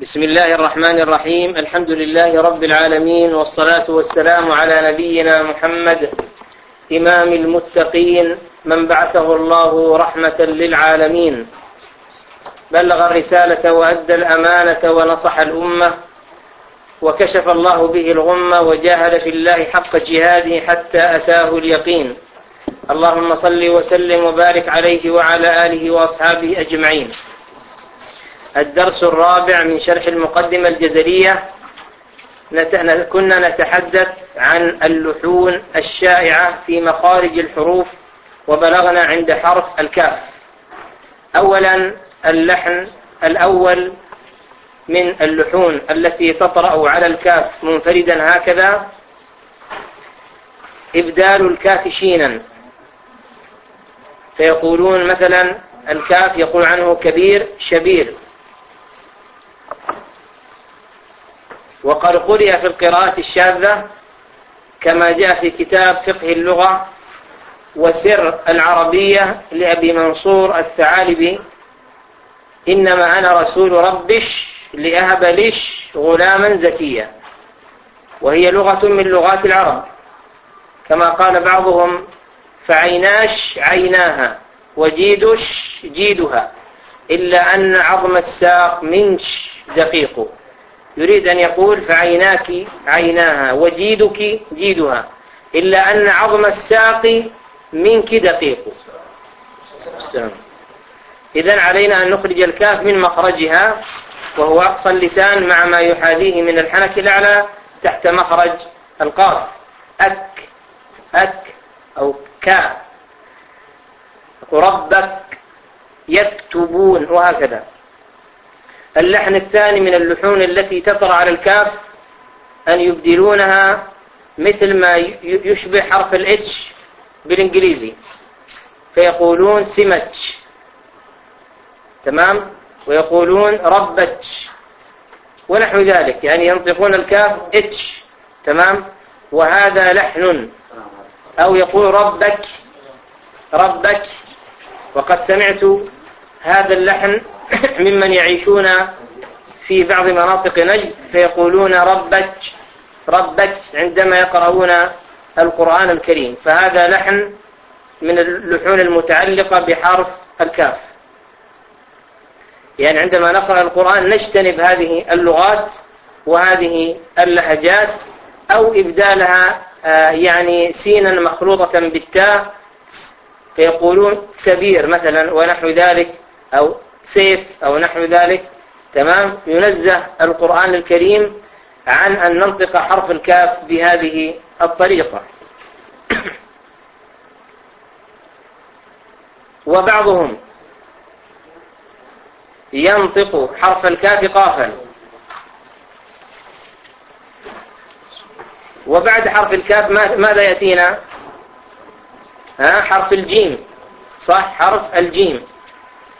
بسم الله الرحمن الرحيم. الحمد لله رب العالمين والصلاة والسلام على نبينا محمد إمام المتقين من بعثه الله رحمة للعالمين. بلغ الرسالة وأدى الأمانة ونصح الأمة وكشف الله به الغمة وجاهد في الله حق جهاده حتى أتاه اليقين. اللهم صل وسلم وبارك عليه وعلى آله وأصحابه أجمعين. الدرس الرابع من شرح المقدمة الجزرية. كنا نتحدث عن اللحون الشائعة في مخارج الحروف وبلغنا عند حرف الكاف. أولا اللحن الأول من اللحون التي تطرأ على الكاف منفردا هكذا. إبدال الكاف شينا. فيقولون مثلا الكاف يقول عنه كبير شبير. وقد قرئ في القراءة الشاذة كما جاء في كتاب فقه اللغة وسر العربية لأبي منصور الثعالبي إنما أنا رسول ربش لأهب لش غلاما زكيا وهي لغة من لغات العرب كما قال بعضهم فعيناش عيناها وجيدش جيدها إلا أن عظم الساق منش دقيق. يريد أن يقول فعيناك عيناها وجيدك جيدها إلا أن عظم الساق منك دقيق. إذا علينا أن نخرج الكاف من مخرجها وهو أقصى اللسان مع ما يحاذيه من الحنك الأعلى تحت مخرج القاف. أك أك أو كا ربك يكتبون وهكذا. اللحن الثاني من اللحون التي تطرأ على الكاف أن يبدلونها مثل ما يشبه حرف الإتش بالإنجليزي. فيقولون سمتش تمام؟ ويقولون ربتش ونحو ذلك. يعني ينطقون الكاف إتش. تمام؟ وهذا لحن. أو يقول ربك. ربك. وقد سمعت هذا اللحن ممن يعيشون في بعض مناطق نجد فيقولون ربك ربك عندما يقرؤون القرآن الكريم. فهذا لحن من اللحون المتعلقة بحرف الكاف. يعني عندما نقرأ القرآن نجتنب هذه اللغات وهذه اللهجات أو إبدالها آه، يعني سينا مخلوطة بالتاء فيقولون سبير مثلا ونحو ذلك أو سيف أو نحو ذلك. تمام؟ ينزه القرآن الكريم عن أن ننطق حرف الكاف بهذه الطريقة. وبعضهم ينطق حرف الكاف قافا وبعد حرف الكاف ماذا يأتينا؟ ها؟ حرف الجيم. صح؟ حرف الجيم.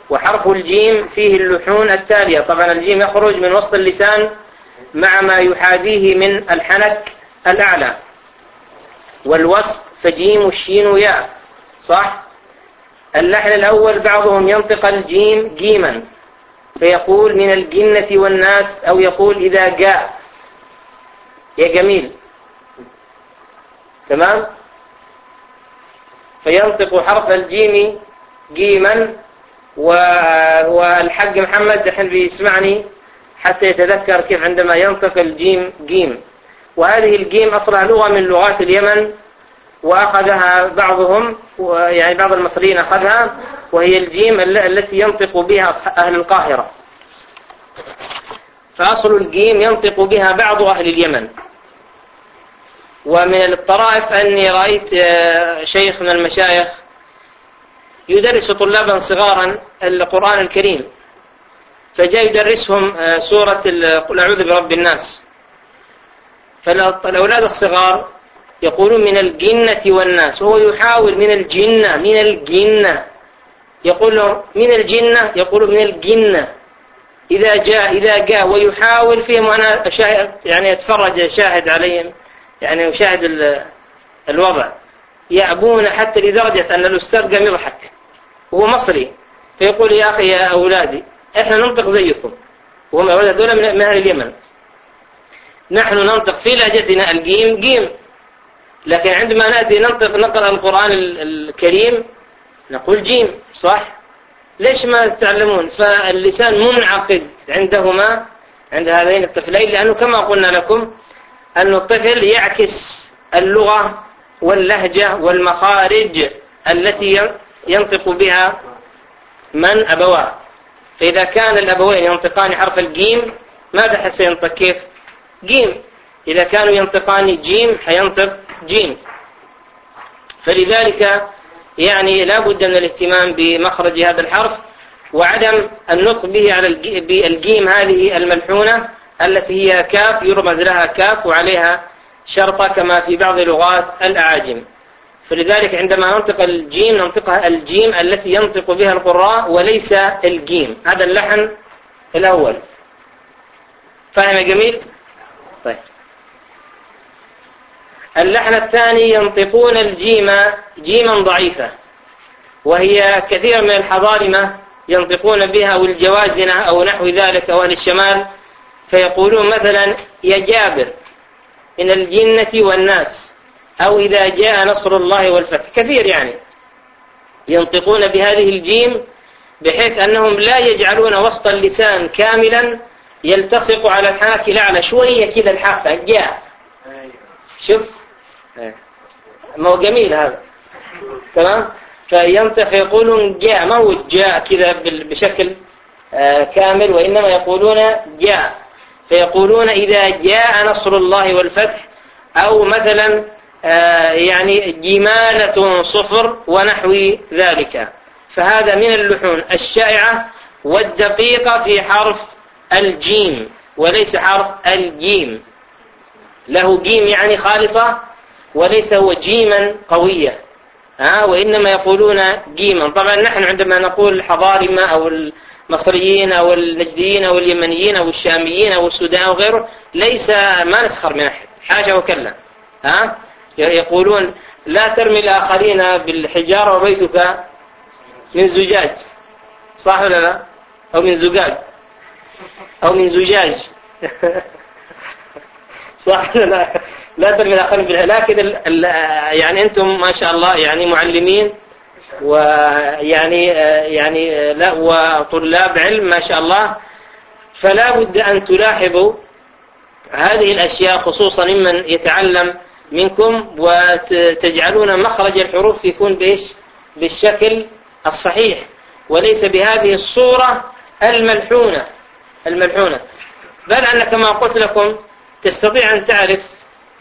وحرف الجيم فيه اللحون التالية. طبعا الجيم يخرج من وسط اللسان مع ما يحاذيه من الحنك الأعلى. والوسط فجيم الشين وياء صح؟ اللحن الأول بعضهم ينطق الجيم جيما فيقول من الجنة والناس أو يقول إذا جاء. يا جميل. تمام؟ فينطق حرف الجيم جيما والحق محمد الحين بيسمعني حتى يتذكر كيف عندما ينطق الجيم جيم. وهذه الجيم أصلها لغة من لغات اليمن وأخذها بعضهم يعني بعض المصريين أخذها وهي الجيم التي ينطق بها أهل القاهرة. فأصل الجيم ينطق بها بعض أهل اليمن. ومن الطرائف أني رأيت آه، شيخ من المشايخ يدرس طلابا صغارا القرآن الكريم. فجاء يدرسهم آه، سورة قل أعوذ برب الناس. فالأولاد الصغار يقولون من الجنة والناس وهو يحاول من الجنة من الجنة. يقول من الجنة؟ يقول من الجنة. إذا جاء إذا جاء ويحاول فيهم وأنا شاهد يعني أتفرج شاهد عليهم يعني أشاهد الوضع. يأبون حتى لدرجة أن الأستاذ قام يضحك. وهو مصري فيقول يا أخي يا أولادي إحنا ننطق زيكم. وهم هذول من أهل اليمن. نحن ننطق في لهجتنا الجيم جيم. لكن عندما نأتي ننطق نقرأ القرآن الكريم نقول جيم صح؟ ليش ما تتعلمون؟ فاللسان منعقد عندهما عند هذين الطفلين لأنه كما قلنا لكم أن الطفل يعكس اللغة واللهجة والمخارج التي ينطق بها من أبواه. فإذا كان الأبوين ينطقان حرف الجيم ماذا حسينطق كيف؟ جيم. إذا كانوا ينطقان جيم حينطق جيم. فلذلك يعني لا بد من الاهتمام بمخرج هذا الحرف وعدم النطق به على الجيم هذه الملحونة التي هي كاف يرمز لها كاف وعليها شرطة كما في بعض لغات الأعاجم. فلذلك عندما ننطق الجيم ننطقها الجيم التي ينطق بها القراء وليس الجيم. هذا اللحن الأول. فاهم يا جميل؟ طيب. اللحن الثاني ينطقون الجيم جيما ضعيفة وهي كثير من الحضارمة ينطقون بها أو الجوازنة أو نحو ذلك أو أهل الشمال فيقولون مثلا يا جابر من الجنة والناس أو إذا جاء نصر الله والفتح. كثير يعني ينطقون بهذه الجيم بحيث أنهم لا يجعلون وسط اللسان كاملا يلتصق على الحاك الأعلى شوية كذا الحافة جاء. شوف. ما هو جميل هذا. تمام؟ فينطق يقولون جاء. ما هو جاء كذا بشكل آه، كامل وإنما يقولون جاء. فيقولون إذا جاء نصر الله والفتح أو مثلا يعني جمالة صفر ونحو ذلك. فهذا من اللحون الشائعة والدقيقة في حرف الجيم وليس حرف الجيم. له جيم يعني خالصة وليس هو جيما قوية. ها وإنما يقولون جيما. طبعا نحن عندما نقول حضارمة أو المصريين أو النجديين أو اليمنيين أو الشاميين أو السودان أو غيره ليس ما نسخر من أحد حاشا وكلا. ها يقولون لا ترمي الآخرين بالحجارة وبيتك من زجاج. صح ولا لا؟ أو من زجاج. أو من زجاج. صح لا؟ لا ترمي الآخرين بالحجارة لكن يعني أنتم ما شاء الله يعني معلمين ويعني يعني لا وطلاب علم ما شاء الله. فلا بد أن تلاحظوا هذه الأشياء خصوصا ممن يتعلم منكم وتجعلون مخرج الحروف يكون بإيش؟ بالشكل الصحيح. وليس بهذه الصورة الملحونة. الملحونة. بل أن كما قلت لكم تستطيع أن تعرف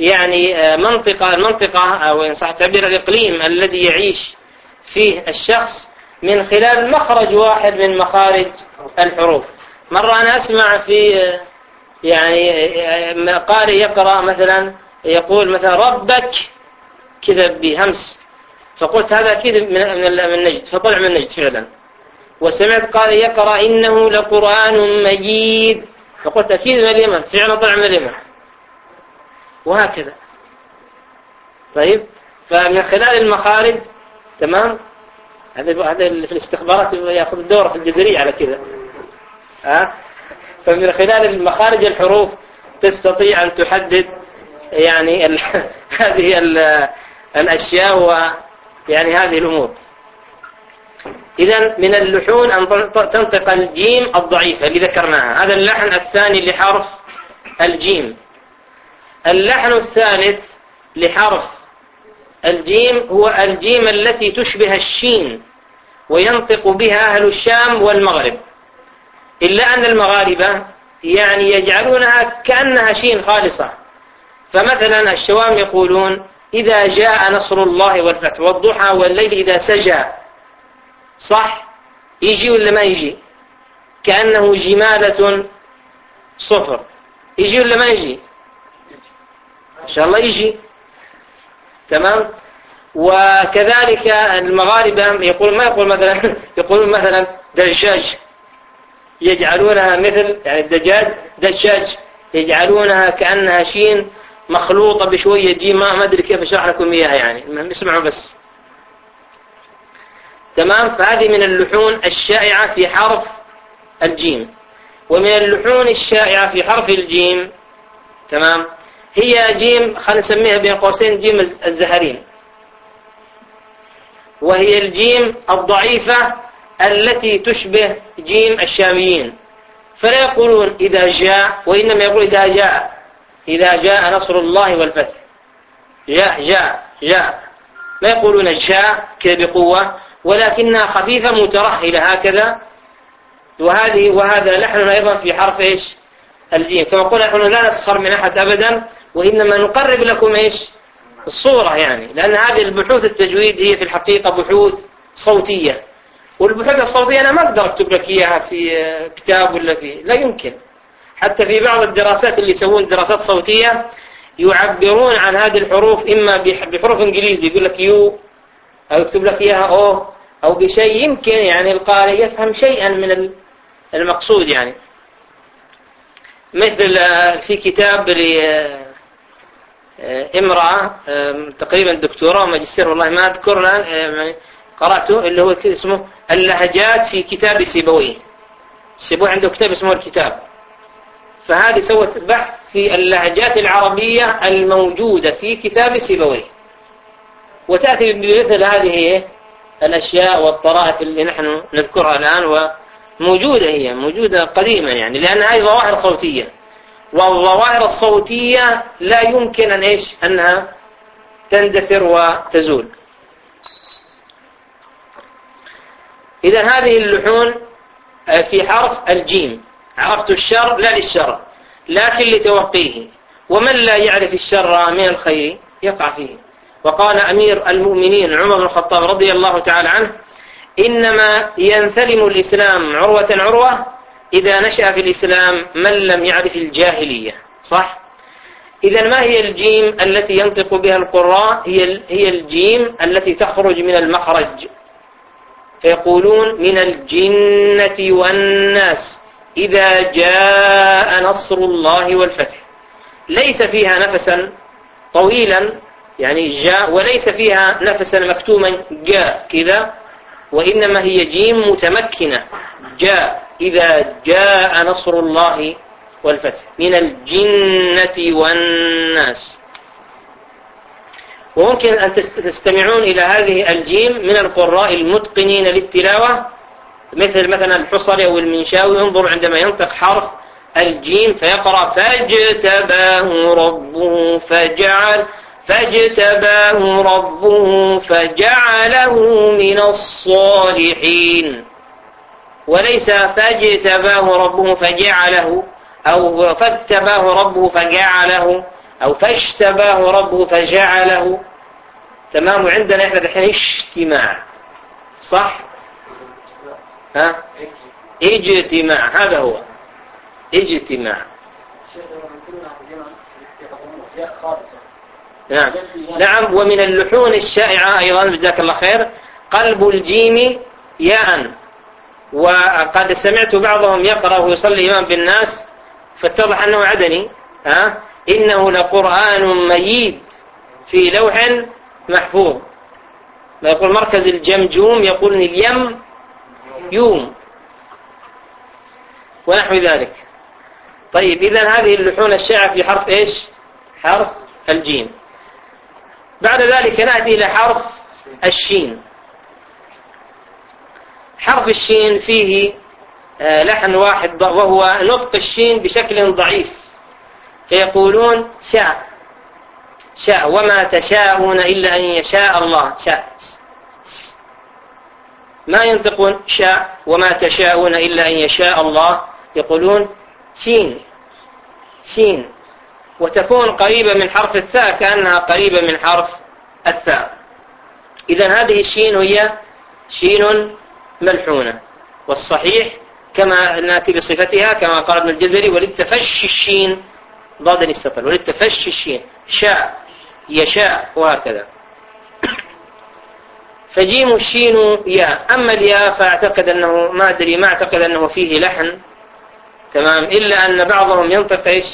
يعني آه، منطقة المنطقة أو إن صح تعبير الإقليم الذي يعيش فيه الشخص من خلال مخرج واحد من مخارج الحروف. مرة أنا أسمع في آه، يعني آه، قارئ يقرأ مثلا يقول مثلا ربك كذا بهمس فقلت هذا أكيد من من النجد فطلع من النجد فعلا. وسمعت قال يقرأ إنه لقرآن مجيد فقلت أكيد من اليمن فعلا طلع من اليمن. وهكذا. طيب فمن خلال المخارج تمام؟ هذا هذا في الاستخبارات يأخذ الدورة في الجزرية على كذا. ها؟ فمن خلال المخارج الحروف تستطيع أن تحدد يعني ال هذه ال الأشياء ويعني هذه الأمور. إذا من اللحون أن تنطق الجيم الضعيفة اللي ذكرناها. هذا اللحن الثاني لحرف الجيم. اللحن الثالث لحرف الجيم هو الجيم التي تشبه الشين وينطق بها أهل الشام والمغرب. إلا أن المغاربة يعني يجعلونها كأنها شين خالصة. فمثلا الشوام يقولون إذا جاء نصر الله والفتح والضحى والليل إذا سجى صح؟ يجي ولا ما يجي؟ كأنه جمالة صفر. يجي ولا ما يجي؟ إن شاء الله يجي. تمام؟ وكذلك المغاربة يقول ما يقول مثلا؟ يقولون مثلا دجاج يجعلونها مثل يعني الدجاج دجاج يجعلونها كأنها شين مخلوطة بشوية. جيم ما أدري كيف أشرح لكم إياها يعني. اسمعوا بس. تمام؟ فهذه من اللحون الشائعة في حرف الجيم. ومن اللحون الشائعة في حرف الجيم تمام؟ هي جيم خلينا نسميها بين قوسين جيم الزهرين. وهي الجيم الضعيفة التي تشبه جيم الشاميين. فلا يقولون إذا جاء وإنما يقول إذا جاء. إذا جاء نصر الله والفتح. جاء جاء جاء. ما يقولون جاء كذا بقوة ولكنها خفيفة مترهلة هكذا. وهذه وهذا لحن أيضا في حرف إيش؟ الجيم. كما قلنا نحن لا نسخر من أحد أبدا وإنما نقرب لكم إيش؟ الصورة يعني. لأن هذه البحوث التجويد هي في الحقيقة بحوث صوتية. والبحوث الصوتية أنا ما أقدر أكتب لك إياها في كتاب ولا في لا يمكن. حتى في بعض الدراسات اللي يسوون دراسات صوتية يعبرون عن هذه الحروف إما بحروف إنجليزي يقول لك يو أو يكتب لك إياها أو أو بشيء يمكن يعني القارئ يفهم شيئا من المقصود يعني. مثل آه، في كتاب امرأة تقريبا دكتوراه وماجستير والله ما أذكر الآن قرأته اللي هو اسمه اللهجات في كتاب سيبويه. سيبويه عنده كتاب اسمه الكتاب. فهذه سوت بحث في اللهجات العربية الموجودة في كتاب سيبويه. وتأتي بمثل هذه الأشياء والطرائف اللي نحن نذكرها الآن وموجودة هي موجودة قديما يعني لأن هذه ظواهر صوتية. والظواهر الصوتية لا يمكن أن إيش؟ أنها تندثر وتزول. إذا هذه اللحون في حرف الجيم. عرفت الشر لا للشر لكن لتوقيه. ومن لا يعرف الشر من الخير يقع فيه. وقال أمير المؤمنين عمر بن الخطاب رضي الله تعالى عنه إنما ينثلم الإسلام عروة عروة إذا نشأ في الإسلام من لم يعرف الجاهلية. صح؟ إذا ما هي الجيم التي ينطق بها القراء؟ هي هي الجيم التي تخرج من المخرج. فيقولون من الجنة والناس. إذا جاء نصر الله والفتح. ليس فيها نفسا طويلا يعني جاء وليس فيها نفسا مكتوما جاء كذا وإنما هي جيم متمكنة. جاء إذا جاء نصر الله والفتح. من الجنة والناس. وممكن أن تستمعون إلى هذه الجيم من القراء المتقنين للتلاوة. مثل مثلا الحصري أو المنشاوي انظر عندما ينطق حرف الجيم فيقرأ فاجتباه ربه فجعل فاجتباه ربه فجعله من الصالحين. وليس فاجتباه ربه فجعله أو فاجتباه ربه فجعله أو فاجتباه ربه فجعله. تمام؟ عندنا إحنا دحين اجتماع. صح؟ ها؟ اجتماع هذا هو. اجتماع. نعم. نعم ومن اللحون الشائعة أيضا جزاك الله خير قلب الجيم ياء. وقد سمعت بعضهم يقرأ ويصلي إمام بالناس فاتضح أنه عدني ها؟ إنه لقرآن ميد في لوح محفوظ. ما يقول مركز الجمجوم يقول اليم يوم ونحو ذلك. طيب إذا هذه اللحون الشائعة في حرف إيش؟ حرف الجيم. بعد ذلك نأتي إلى حرف الشين. حرف الشين فيه آه، لحن واحد وهو نطق الشين بشكل ضعيف. فيقولون شاء. شاء. وما تشاءون إلا أن يشاء الله. شاء. ما ينطقون شاء وما تشاءون إلا أن يشاء الله. يقولون شين شين وتكون قريبة من حرف الثاء كأنها قريبة من حرف الثاء. إذا هذه الشين هي شين ملحونة. والصحيح كما نأتي بصفتها كما قال ابن الجزري وللتفشي الشين ضاد السطر وللتفشي الشين شاء يشاء وهكذا. فجيم الشين ياء أما الياء فأعتقد أنه ما أدري ما أعتقد أنه فيه لحن. تمام؟ إلا أن بعضهم ينطق إيش؟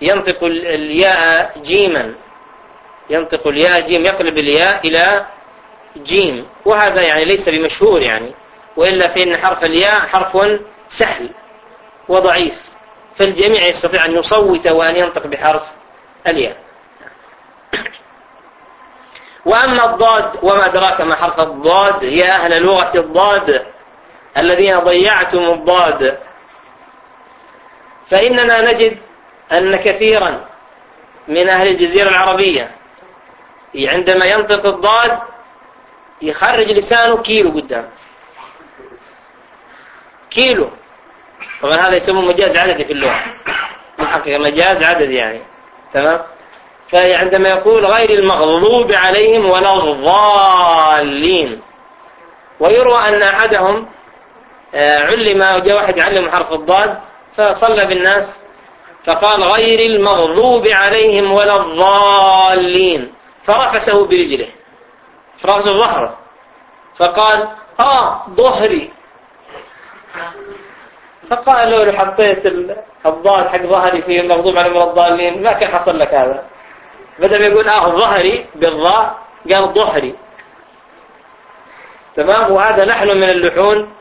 ينطق الياء جيما. ينطق الياء جيم يقلب الياء إلى جيم. وهذا يعني ليس بمشهور يعني. وإلا فإن حرف الياء حرف سهل وضعيف. فالجميع يستطيع أن يصوت وأن ينطق بحرف الياء. وأما الضاد وما أدراك ما حرف الضاد يا أهل لغة الضاد الذين ضيعتم الضاد. فإننا نجد أن كثيرا من أهل الجزيرة العربية عندما ينطق الضاد يخرج لسانه كيلو قدام. كيلو. طبعا هذا يسموه مجاز عددي في اللغة. مجاز عددي يعني. تمام؟ فعندما يقول غير المغضوب عليهم ولا الضالين. ويروى أن أحدهم آه، علم وجاء واحد يعلم حرف الضاد فصلى بالناس فقال غير المغضوب عليهم ولا الضالين. فرفسه برجله فرفسه ظهره فقال آه ظهري. فقال له لو حطيت الضاد حق ظهري في المغضوب عليهم ولا الضالين ما كان حصل لك هذا. بدل ما يقول آه ظهري بالضاء قال ظهري تمام؟ وهذا نحن من اللحون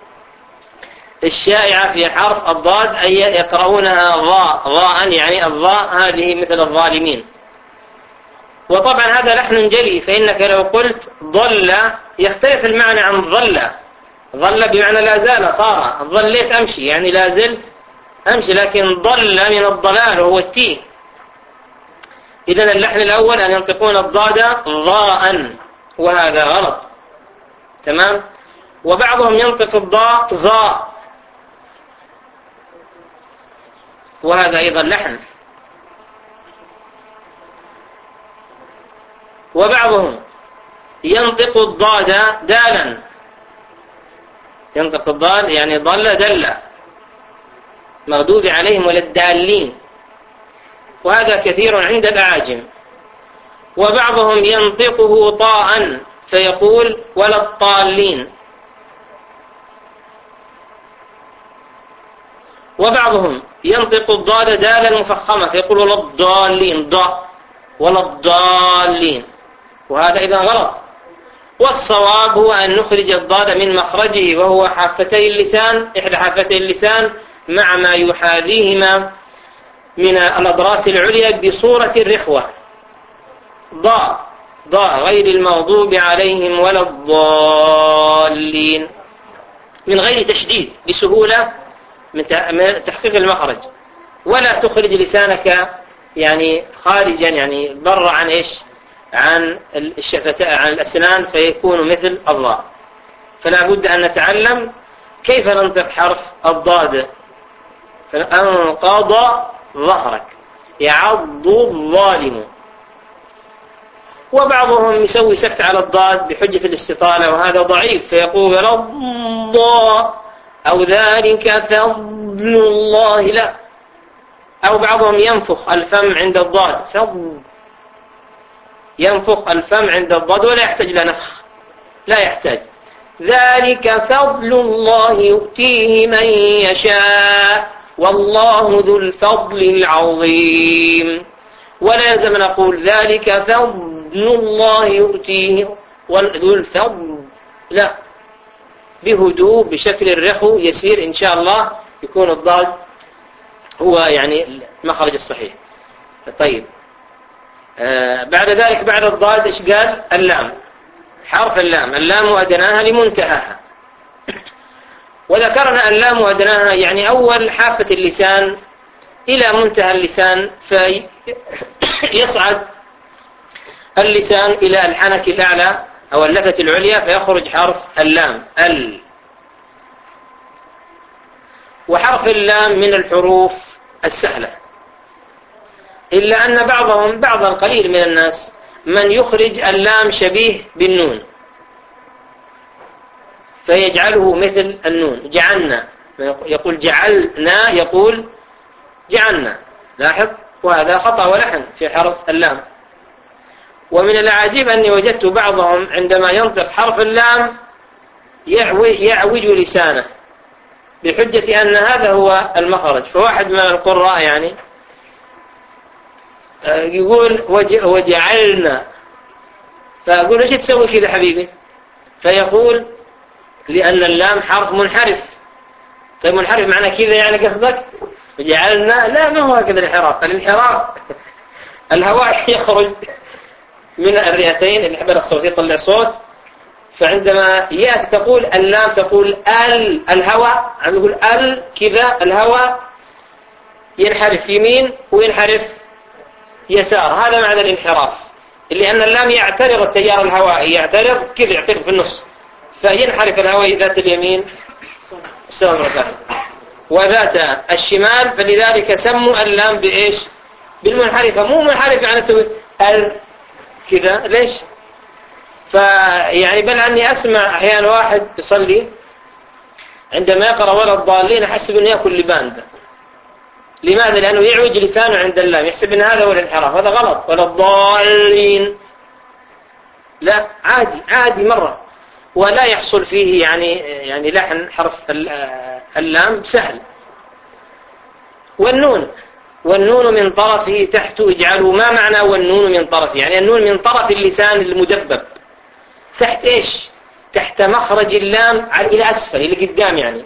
الشائعة في حرف الضاد أي يقرؤونها ضاء ضاء يعني الضاء هذه مثل الظالمين. وطبعا هذا لحن جلي فإنك لو قلت ضل يختلف المعنى عن ضل ضل بمعنى لا زال صار. ظليت أمشي يعني لا زلت أمشي لكن ضل من الضلال وهو التيه إذا اللحن الأول أن ينطقون الضاد ضاء وهذا غلط. تمام؟ وبعضهم ينطق الضاء ظاء وهذا أيضا لحن. وبعضهم ينطق الضاد دالا. ينطق الضاد يعني ضل دل. مغضوب عليهم ولا الدالين وهذا كثير عند الأعاجم. وبعضهم ينطقه طاء فيقول ولا الطالين وبعضهم ينطق الضاد دالا مفخمة فيقول ولا الضالين ضاء ولا الضالين وهذا إذا غلط. والصواب هو أن نخرج الضاد من مخرجه وهو حافتي اللسان إحدى حافتي اللسان مع ما يحاذيهما. من الأضراس العليا بصورة الرخوة. ضاء ضاء غير المغضوب عليهم ولا الضالين. من غير تشديد بسهولة من تحقيق المخرج. ولا تخرج لسانك يعني خارجا يعني برا عن إيش؟ عن الشفتاء عن الأسنان فيكون مثل الضاء فلا بد أن نتعلم كيف ننطق حرف الضاد. فأنقض ظهرك يعض الظالم. وبعضهم يسوي سكت على الضاد بحجة الاستطالة وهذا ضعيف فيقول الضاء أو ذلك فضل الله لا أو بعضهم ينفخ الفم عند الضاد فضل. ينفخ الفم عند الضاد ولا يحتاج إلى نفخ لا يحتاج. ذلك فضل الله يؤتيه من يشاء. والله ذو الفضل العظيم. ولا يلزم نقول ذلك فضل الله يؤتيه ذو الفضل. لا. بهدوء بشكل الرخو يسير إن شاء الله يكون الضاد هو يعني المخرج الصحيح. طيب. آه بعد ذلك بعد الضاد إيش قال؟ اللام. حرف اللام. اللام أدناها لمنتهاها. وذكرنا اللام أدناها يعني أول حافة اللسان إلى منتهى اللسان فيصعد اللسان إلى الحنك الأعلى أو اللفة العليا فيخرج حرف اللام ال. وحرف اللام من الحروف السهلة. إلا أن بعضهم بعض القليل من الناس من يخرج اللام شبيه بالنون. فيجعله مثل النون جعلنا. يقول جعلنا يقول جعلنا. لاحظ؟ وهذا خطأ ولحن في حرف اللام. ومن العجيب أني وجدت بعضهم عندما ينطق حرف اللام يعوج لسانه بحجة أن هذا هو المخرج. فواحد من القراء يعني آه، يقول وجعلنا. فأقول إيش تسوي كذا حبيبي؟ فيقول لأن اللام حرف منحرف. طيب منحرف معنى كذا يعني قصدك؟ جعلنا لا ما هو هكذا الانحراف الانحراف الهواء يخرج من الرئتين الحبل الصوتي يطلع صوت. فعندما يأتي تقول اللام تقول ال الهواء عم يقول ال كذا الهواء ينحرف يمين وينحرف يسار. هذا معنى الانحراف. لأن اللام يعترض التيار الهوائي يعترض كذا يعترض في النص. فينحرف الهواء ذات اليمين. سواء وذات الشمال فلذلك سموا اللام بإيش؟ بالمنحرفة. مو منحرفة يعني تسوي ال كذا. ليش؟ فيعني بل أني أسمع أحيانا واحد يصلي عندما يقرأ ولا الضالين أحسب أنه يأكل لبان ده. لماذا؟ لأنه يعوج لسانه عند اللام. يحسب أن هذا هو الانحراف. هذا غلط. ولا الضالين. لا عادي عادي مرة. ولا يحصل فيه يعني يعني لحن حرف اللام سهل. والنون والنون من طرفه تحت اجعلوا ما معنى والنون من طرفه؟ يعني النون من طرف اللسان المدبب تحت إيش؟ تحت مخرج اللام إلى أسفل إلى قدام يعني.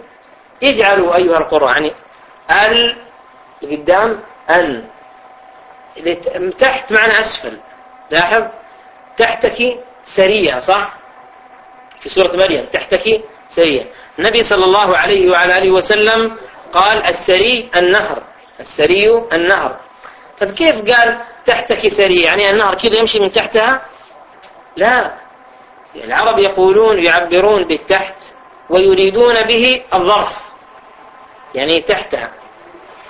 اجعلوا أيها القرآن يعني ال قدام أن. تحت معنى أسفل لاحظ؟ تحتك سريع صح؟ في سورة مريم تحتك سريع. النبي صلى الله عليه وعلى آله وسلم قال السري النهر السري النهر. طيب كيف قال تحتك سري يعني النهر كذا يمشي من تحتها؟ لا. العرب يقولون يعبرون بالتحت ويريدون به الظرف يعني تحتها.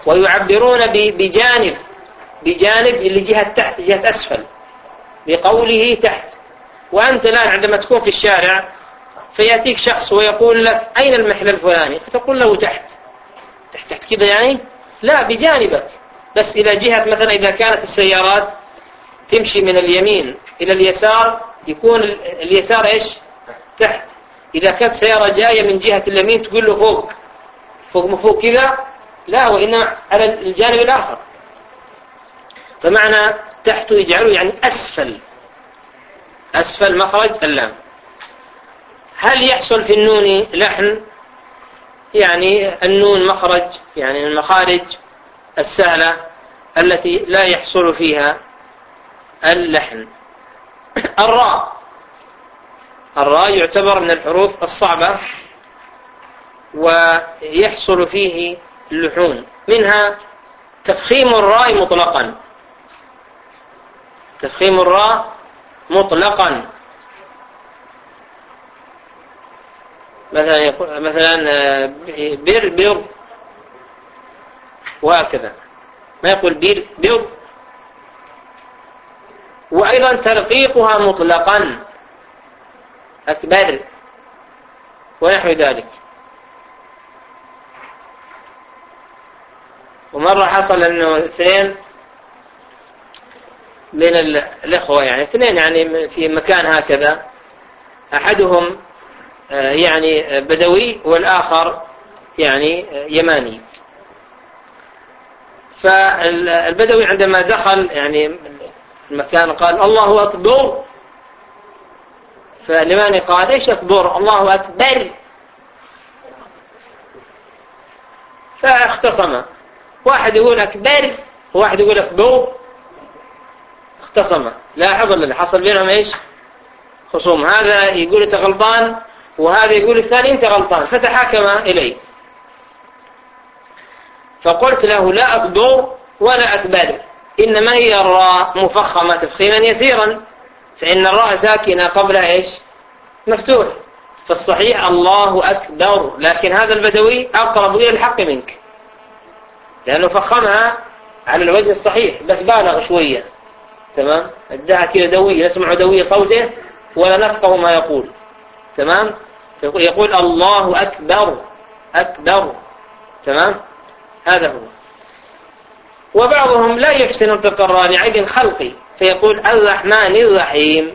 ويعبرون بجانب بجانب اللي جهة تحت جهة أسفل بقوله تحت. وأنت الآن عندما تكون في الشارع فيأتيك شخص ويقول لك أين المحل الفلاني؟ فتقول له تحت. تحت تحت كذا يعني؟ لا بجانبك. بس إلى جهة مثلا إذا كانت السيارات تمشي من اليمين إلى اليسار يكون اليسار إيش؟ تحت. إذا كانت سيارة جاية من جهة اليمين تقول له فوق. فوق فوق كذا لا وإنما على الجانب الآخر. فمعنى تحت يجعله يعني أسفل. أسفل مخرج اللام هل يحصل في النون لحن؟ يعني النون مخرج يعني من المخارج السهلة التي لا يحصل فيها اللحن. الراء. الراء يعتبر من الحروف الصعبة ويحصل فيه اللحون. منها تفخيم الراء مطلقا. تفخيم الراء مطلقا. مثلا يقول مثلا آه، بر بر وهكذا. ما يقول بير بر وأيضا ترقيقها مطلقا. أكبر. ونحو ذلك. ومرة حصل أنه اثنين من الإخوة يعني اثنين يعني في مكان هكذا. أحدهم يعني بدوي والآخر يعني يماني. فالبدوي عندما دخل يعني المكان قال الله أكبر. فاليماني قال إيش أكبر؟ الله أكبر. فاختصم. واحد يقول أكبر وواحد يقول أكبر. اختصم. لاحظ اللي حصل بينهم إيش؟ خصوم. هذا يقول أنت غلطان. وهذا يقول الثاني أنت غلطان فتحاكم إلي. فقلت له لا أكبر ولا أكبر إنما هي الراء مفخمة تفخيما يسيرا. فإن الراء ساكنة قبلها إيش؟ مفتوح. فالصحيح الله أكبر لكن هذا البدوي أقرب إلى الحق منك. لأنه فخمها على الوجه الصحيح بس بالغ شوية. تمام؟ ادها كذا دوية نسمع دوية صوته ولا نفقه ما يقول. تمام؟ يقول الله أكبر أكبر. تمام؟ هذا هو. وبعضهم لا يحسن التكرار لعيب خلقي فيقول الرحمن الرحيم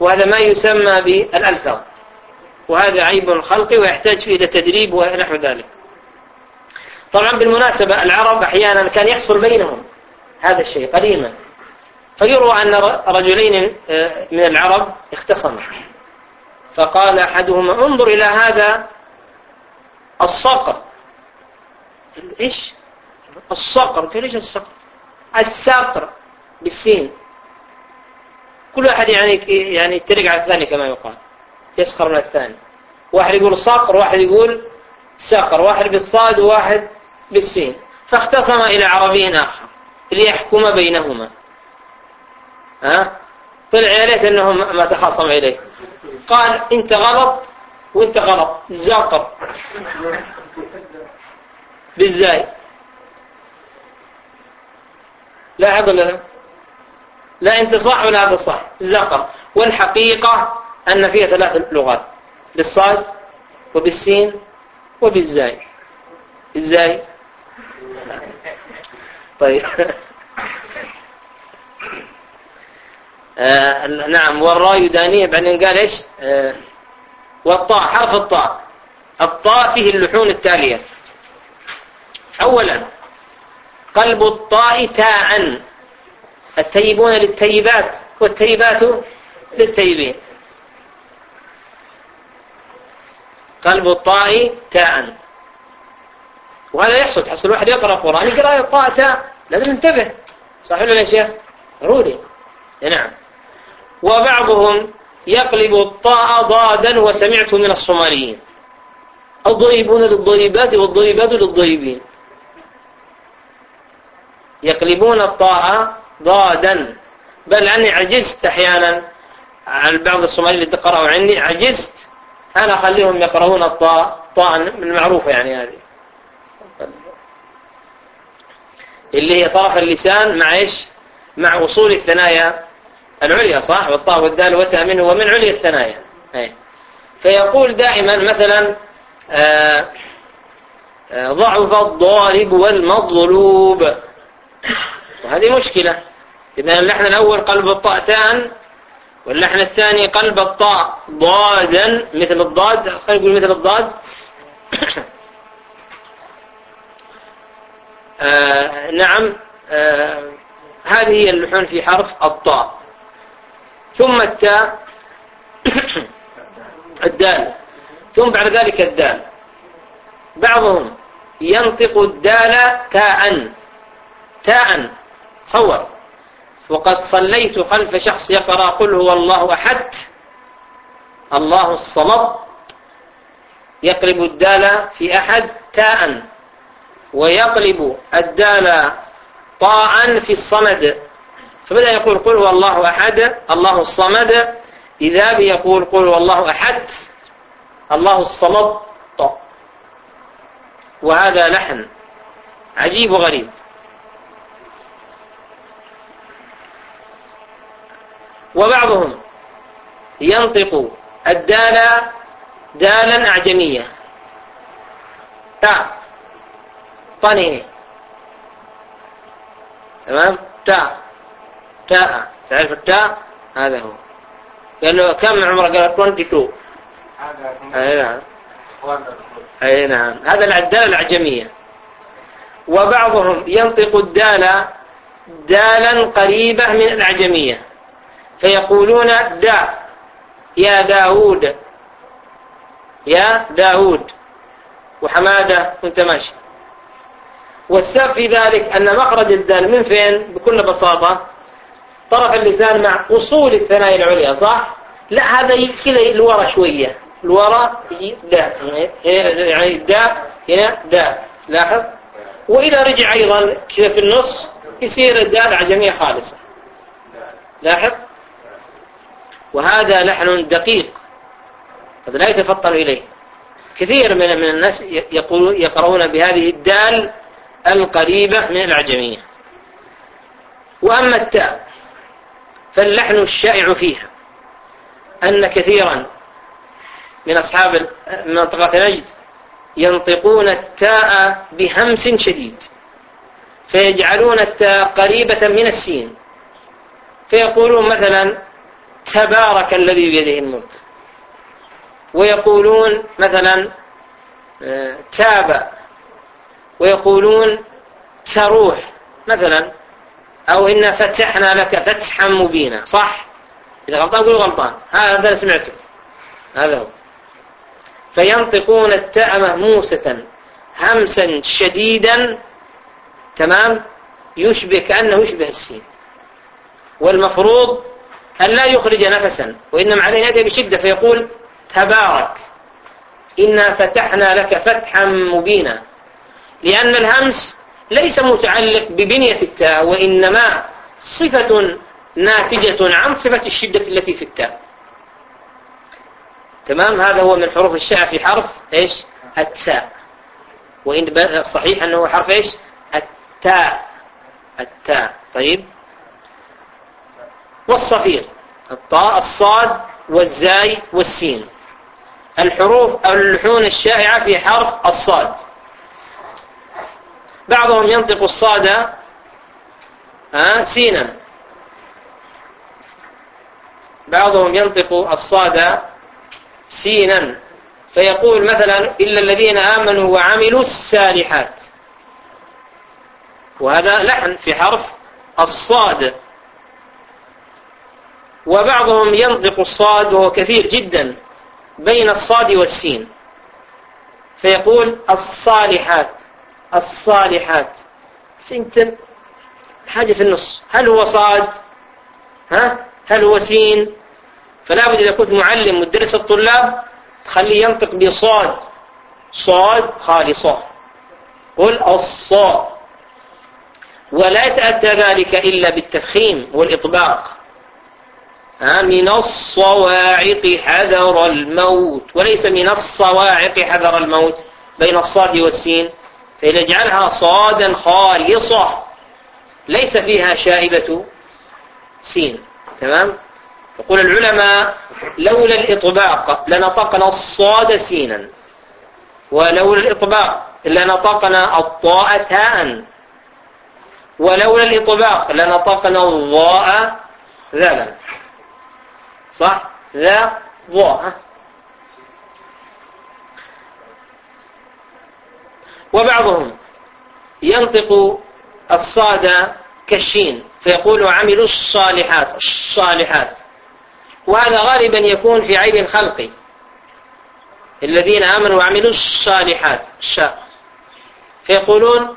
وهذا ما يسمى بالألفظ وهذا عيب خلقي ويحتاج فيه إلى تدريب ونحو ذلك. طبعا بالمناسبة العرب أحيانا كان يحصل بينهم هذا الشيء قديما. فيروى أن رجلين آه، من العرب اختصموا. فقال أحدهما انظر إلى هذا الصقر. إيش؟ الصقر. قال إيش الصقر؟ الساقر بالسين. كل واحد يعني يعني يتريق على الثاني كما يقال. يسخر من الثاني. واحد يقول صقر واحد يقول سقر. واحد بالصاد وواحد بالسين. فاختصم إلى عربي آخر ليحكم بينهما. ها؟ طلع يا انهم ما تخاصم إليه. قال انت غلط وانت غلط. زاقر. بالزاي. لا هذا لا؟ لا انت صح ولا هذا صح؟ زقر والحقيقة أن فيها ثلاث لغات. بالصاد وبالسين وبالزاي. إزاي طيب. آه نعم والراء يدانيه بعدين قال إيش؟ آه والطاء حرف الطاء. الطاء فيه اللحون التالية. أولا قلب الطاء تاء التيبون للتيبات والتيبات للتيبين. قلب الطاء تاء وهذا يحصل تحصل واحد يقرأ القرآن يقرأ الطاء تاء. لازم ننتبه صح ولا يا شيخ؟ ضروري نعم. وبعضهم يقلب الطاء ضادا وسمعت من الصوماليين. الضريبون للضريبات والضريبات للضريبين. يقلبون الطاء ضادا. بل أني عجزت أحيانا. عن بعض الصوماليين اللي تقرأوا عني عجزت. أنا أخليهم يقرؤون الطاء طاء المعروفة يعني هذه. اللي هي طرف اللسان مع إيش؟ مع وصول الثنايا. العليا صح؟ والطاء والدال وتاء منه ومن عليا الثنايا. أي. فيقول دائما مثلا آه، آه، ضعف الضارب والمضروب وهذه مشكلة. إذا اللحن الأول قلب الطاء تان واللحن الثاني قلب الطاء ضادا. مثل الضاد خلينا نقول مثل الضاد. آه نعم آه هذه هي اللحون في حرف الطاء. ثم التاء الدال. ثم بعد ذلك الدال. بعضهم ينطق الدال تاء. تاء. صور. وقد صليت خلف شخص يقرأ قل هو الله أحد. الله الصمد. يقلب الدال في أحد تاء. ويقلب الدال طاعا في الصمد. فبدأ يقول قل هو الله أحد الله الصمد. إذا بيقول قل هو الله أحد الله الصمد. وهذا لحن عجيب وغريب. وبعضهم ينطق الدال دالا أعجمية. تاء طنيني تمام؟ تاء تاء تعرف التاء؟ هذا هو. قال له كم عمرك قال 22 أي نعم. أي نعم. هذا الدالة الأعجمية. وبعضهم ينطق الدال دالا قريبة من الأعجمية. فيقولون دا. يا داود. يا داود. وحمادة. وانت ماشي. والسبب في ذلك أن مخرج الدال من فين؟ بكل بساطة طرف اللسان مع أصول الثنايا العليا صح؟ لا هذا كذا لورا شوية. لورا يجي دا. يعني دا هنا دا. لاحظ؟ وإذا رجع أيضا كذا في النص يصير الدال عجمية خالصة. لاحظ؟ وهذا لحن دقيق. قد لا يتفطن إليه. كثير من من الناس يقول يقرؤون بهذه الدال القريبة من العجمية وأما التاء فاللحن الشائع فيها. أن كثيرا من أصحاب منطقة نجد ينطقون التاء بهمس شديد فيجعلون التاء قريبة من السين فيقولون مثلا تبارك الذي بيده الملك. ويقولون مثلا آه، تاب. ويقولون تروح. مثلا أو إنا فتحنا لك فتحا مبينا صح؟ إذا غلطان قول غلطان. هذا سمعته هذا هو. فينطقون التاء مهموسة همسا شديدا تمام؟ يشبه كأنه يشبه السين. والمفروض أن لا يخرج نفسا وإنما عليه يأتي بشدة فيقول تبارك إنا فتحنا لك فتحا مبينا. لأن الهمس ليس متعلق ببنية التاء وإنما صفة ناتجة عن صفة الشدة التي في التاء. تمام؟ هذا هو من حروف الشاء في حرف إيش؟ التاء. وإن الصحيح أنه حرف إيش؟ التاء. التاء. طيب؟ والصفير. الطاء الصاد والزاي والسين. الحروف أو اللحون الشائعة في حرف الصاد. بعضهم ينطق الصاد آه سينا. بعضهم ينطق الصاد سينا. فيقول مثلا إلا الذين آمنوا وعملوا السالحات وهذا لحن في حرف الصاد. وبعضهم ينطق الصاد وهو كثير جدا بين الصاد والسين. فيقول الصالحات. الصالحات. فانت حاجة في النص. هل هو صاد؟ ها؟ هل هو سين؟ فلا بد إذا كنت معلم مدرس الطلاب تخليه ينطق بصاد. صاد خالصة قل الصاد ولا يتأتى ذلك إلا بالتفخيم والإطباق. من الصواعق حذر الموت. وليس من الصواعق حذر الموت بين الصاد والسين. فليجعلها صادا خالصة. ليس فيها شائبة سين. تمام؟ يقول العلماء لولا الإطباق لنطقنا الصاد سينا. ولولا الإطباق لنطقنا الطاء تاء. ولولا الإطباق لنطقنا الضاء ذالا. صح؟ ذا ضاء وبعضهم ينطق الصاد كالشين فيقول عملوا الصالحات الصالحات. وهذا غالبا يكون في عيب الخلق. الذين آمنوا وعملوا الصالحات الشاء فيقولون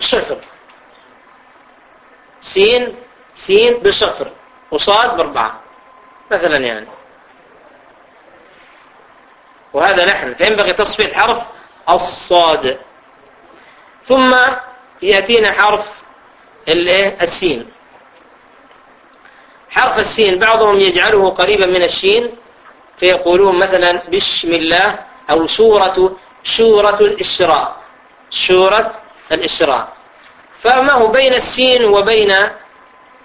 صفر. سين سين بصفر. وصاد بأربعة. مثلا يعني. وهذا لحن فينبغي تصفية الحرف الصاد. ثم يأتينا حرف السين. حرف السين بعضهم يجعله قريبا من الشين فيقولون مثلا بسم الله أو سورة سورة الإسراء. سورة الإسراء. فما هو بين السين وبين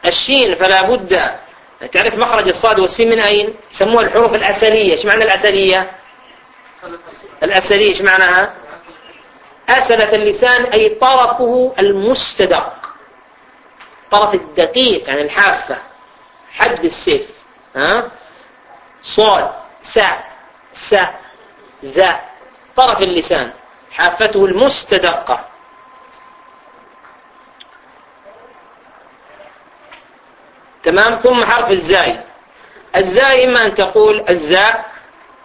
الشين؟ فلا بد. تعرف مخرج الصاد والسين من أين؟ يسموها الحروف الأسلية إيش معنى الأسلية الأسلية إيش معناها؟ أسلة اللسان أي طرفه المستدق. طرف الدقيق يعني الحافة. حد السيف. ها؟ صاد سا سا زا طرف اللسان. حافته المستدقة. تمام؟ ثم حرف الزاي. الزاي إما أن تقول الزاء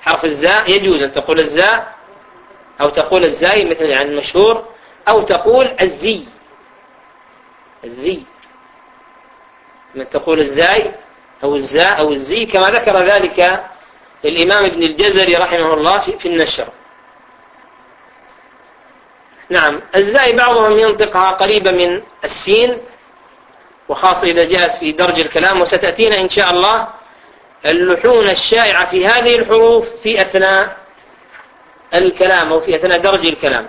حرف الزاء يجوز أن تقول الزاء. أو تقول الزاي مثل يعني المشهور أو تقول الزي. الزي. من تقول الزاي أو الزاء أو الزي كما ذكر ذلك الإمام ابن الجزري رحمه الله في النشر. نعم الزاي بعضهم ينطقها قريبة من السين وخاصة إذا جاءت في درج الكلام وستأتينا إن شاء الله اللحون الشائعة في هذه الحروف في أثناء الكلام أو في أثناء درج الكلام.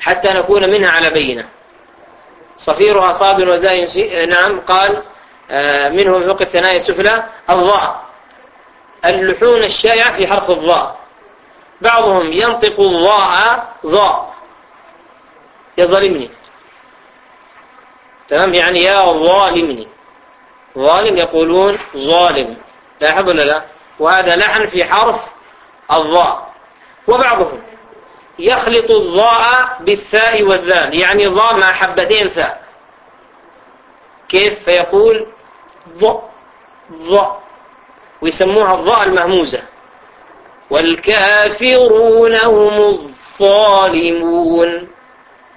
حتى نكون منها على بينة. صفيرها صاد وزاي نعم قال آه، منهم فوق الثنايا السفلى الضاء اللحون الشائعة في حرف الضاء بعضهم ينطق الضاء ضاء يظلمني تمام؟ يعني يا ظالمني. ظالم يقولون ظالم. لاحظ ولا لا؟ وهذا لحن في حرف الضاء وبعضهم يخلط الضاء بالثاء والذال يعني ضاء مع حبتين ثاء. كيف؟ فيقول ض ض ويسموها الضاء المهموزة. والكافرون هم الظالمون.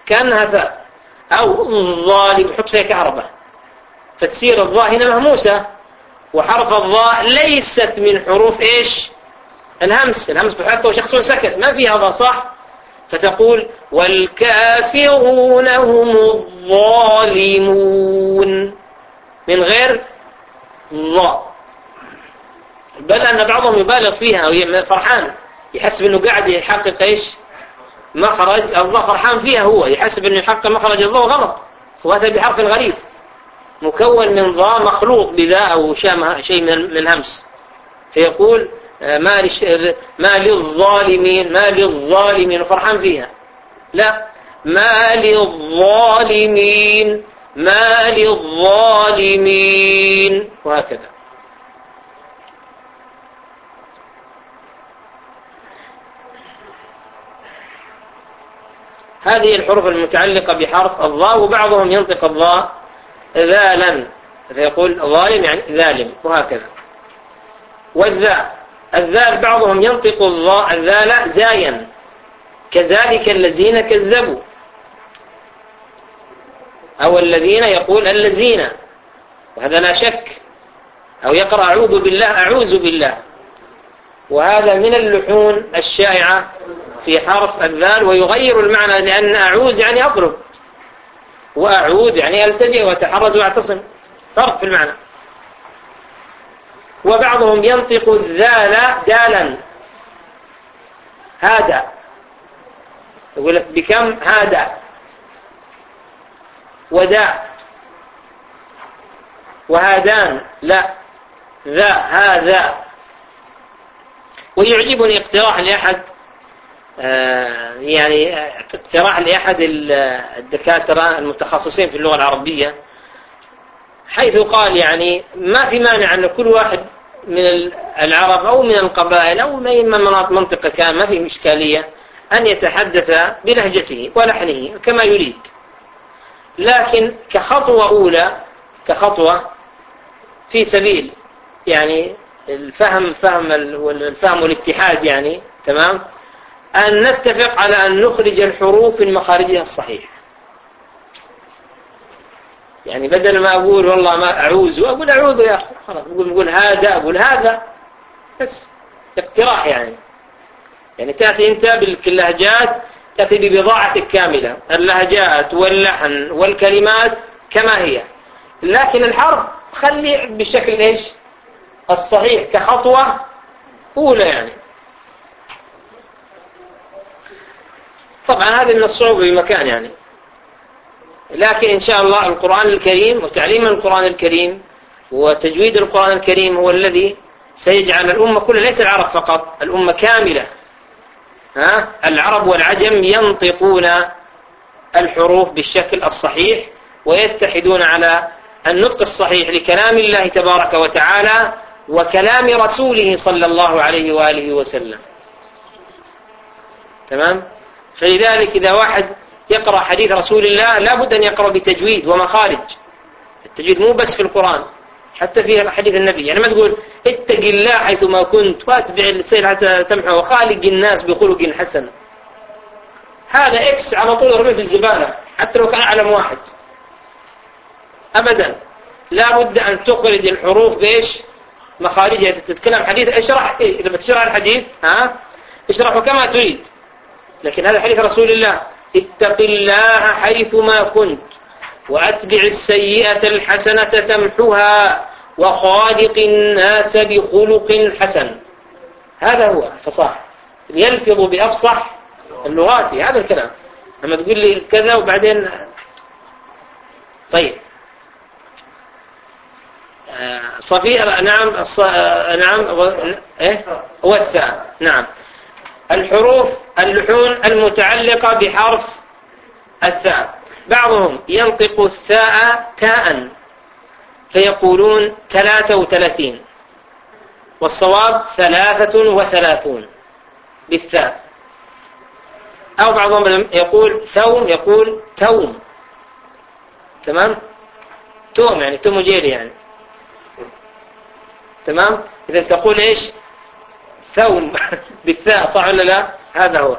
كأنها ثاء. أو الظالم حط فيها كهرباء فتصير الظاء هنا مهموسة وحرف الظاء ليست من حروف إيش؟ الهمس الهمس بحثه شخص سكت ما في هذا صح؟ فتقول والكافرون هم الظالمون. من غير ظاء بل أن بعضهم يبالغ فيها أو فرحان يحسب أنه قاعد يحقق إيش؟ مخرج الظاء فرحان فيها هو. يحسب أنه يحقق مخرج الظاء غلط. وهذا بحرف غريب. مكون من ضاء مخلوط بذا أو شيء من الهمس فيقول ما ما للظالمين ما للظالمين فرحان فيها. لا ما للظالمين ما للظالمين وهكذا. هذه الحروف المتعلقة بحرف الضاء وبعضهم ينطق الضاء ذالا. فيقول ظالم يعني ذالم وهكذا. والذاء. الذال بعضهم ينطق الذال زايا. كذلك الذين كذبوا. أو الذين يقول الذين. وهذا لا شك. أو يقرأ أعوذ بالله أعوذ بالله. وهذا من اللحون الشائعة في حرف الذال ويغير المعنى لأن أعوذ يعني أطلب وأعود يعني ألتجئ وأتحرز وأعتصم. فرق في المعنى. وبعضهم ينطق الذال دالا. هذا. يقول لك بكم؟ هذا. وداء وهذان. لا. ذا. هذا. ويعجبني اقتراح لأحد آه، يعني اقتراح لأحد الدكاترة المتخصصين في اللغة العربية. حيث قال يعني ما في مانع أن كل واحد من العرب أو من القبائل أو من منطقة كان ما في إشكالية أن يتحدث بلهجته ولحنه كما يريد. لكن كخطوة أولى كخطوة في سبيل يعني الفهم فهم الفهم والاتحاد يعني تمام؟ أن نتفق على أن نخرج الحروف من مخارجها الصحيحة. يعني بدل ما أقول والله ما أعوذ أقول أعوذ يا أخي خلاص أقول نقول هذا أقول هذا بس اقتراح يعني. يعني تأتي أنت باللهجات تأتي ببضاعتك كاملة اللهجات واللحن والكلمات كما هي. لكن الحرف خلي بشكل إيش؟ الصحيح كخطوة أولى يعني. طبعا هذه من الصعوبة بمكان يعني. لكن إن شاء الله القرآن الكريم وتعليم القرآن الكريم وتجويد القرآن الكريم هو الذي سيجعل الأمة كلها ليس العرب فقط الأمة كاملة. ها؟ العرب والعجم ينطقون الحروف بالشكل الصحيح ويتحدون على النطق الصحيح لكلام الله تبارك وتعالى وكلام رسوله صلى الله عليه وآله وسلم. تمام؟ فلذلك إذا واحد يقرأ حديث رسول الله لابد أن يقرأ بتجويد ومخارج. التجويد مو بس في القرآن حتى في حديث النبي. يعني ما تقول اتق الله حيثما كنت واتبع السير حتى تمحو. وخالق الناس بخلق حسن. هذا إكس على طول ارميه في الزبالة حتى لو كان أعلم واحد. أبدا. لا بد أن تخرج الحروف بإيش؟ مخارجها تتكلم حديث اشرح. إيه؟ إذا بتشرح الحديث ها؟ اشرحه كما تريد. لكن هذا حديث رسول الله. اتق الله حيثما كنت وأتبع السيئة الحسنة تمحها وخالق الناس بخلق حسن. هذا هو الفصاحة. يلفظ بأفصح اللغات هذا الكلام. لما تقول لي كذا وبعدين طيب. صفير نعم نعم إيه؟ والثاء نعم. الحروف اللحون المتعلقة بحرف الثاء. بعضهم ينطق الثاء تاء فيقولون ثلاثة وثلاثين. والصواب ثلاثة وثلاثون بالثاء. أو بعضهم يقول ثوم يقول توم. تمام؟ توم يعني توم جيري يعني. تمام؟ إذا تقول إيش؟ ثوم بالثاء صح ولا لا؟ هذا هو.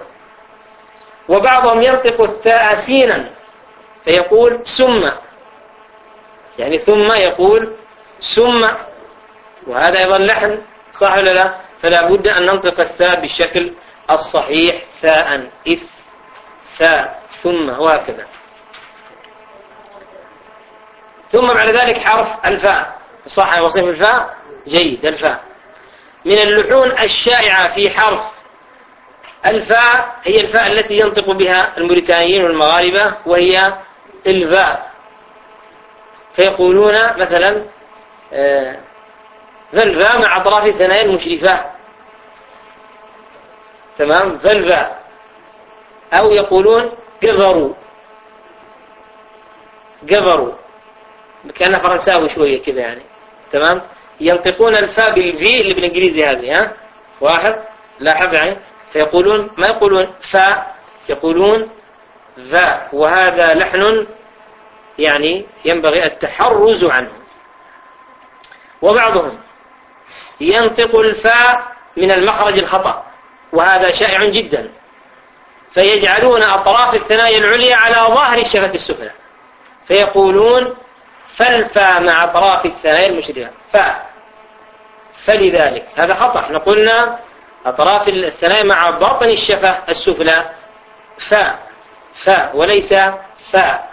وبعضهم ينطق التاء سينا فيقول ثم. يعني ثم يقول ثم. وهذا أيضا لحن صح ولا لا؟ فلا بد أن ننطق الثاء بالشكل الصحيح ثاء إث ثاء ثم وهكذا. ثم بعد ذلك حرف الفاء. صح وصف الفاء؟ جيد الفاء. من اللحون الشائعة في حرف الفاء هي الفاء التي ينطق بها الموريتانيين والمغاربة وهي الفاء. فيقولون مثلا فالفاء مع أطراف الثنايا المشرفات تمام؟ فالفاء أو يقولون قذروا. قذروا. كأنها فرنساوي شوية كذا يعني. تمام؟ ينطقون الفاء بالفي اللي بالإنجليزي هذه ها؟ واحد لاحظ يعني. فيقولون ما يقولون؟ فاء يقولون ذا. وهذا لحن يعني ينبغي التحرز عنه. وبعضهم ينطق الفاء من المخرج الخطأ وهذا شائع جدا. فيجعلون أطراف الثنايا العليا على ظهر الشفة السفلى. فيقولون فالفاء مع أطراف الثنايا المشرفة فاء. فلذلك هذا خطأ. إحنا قلنا أطراف الثنايا مع باطن الشفة السفلى. فاء فاء وليس فاء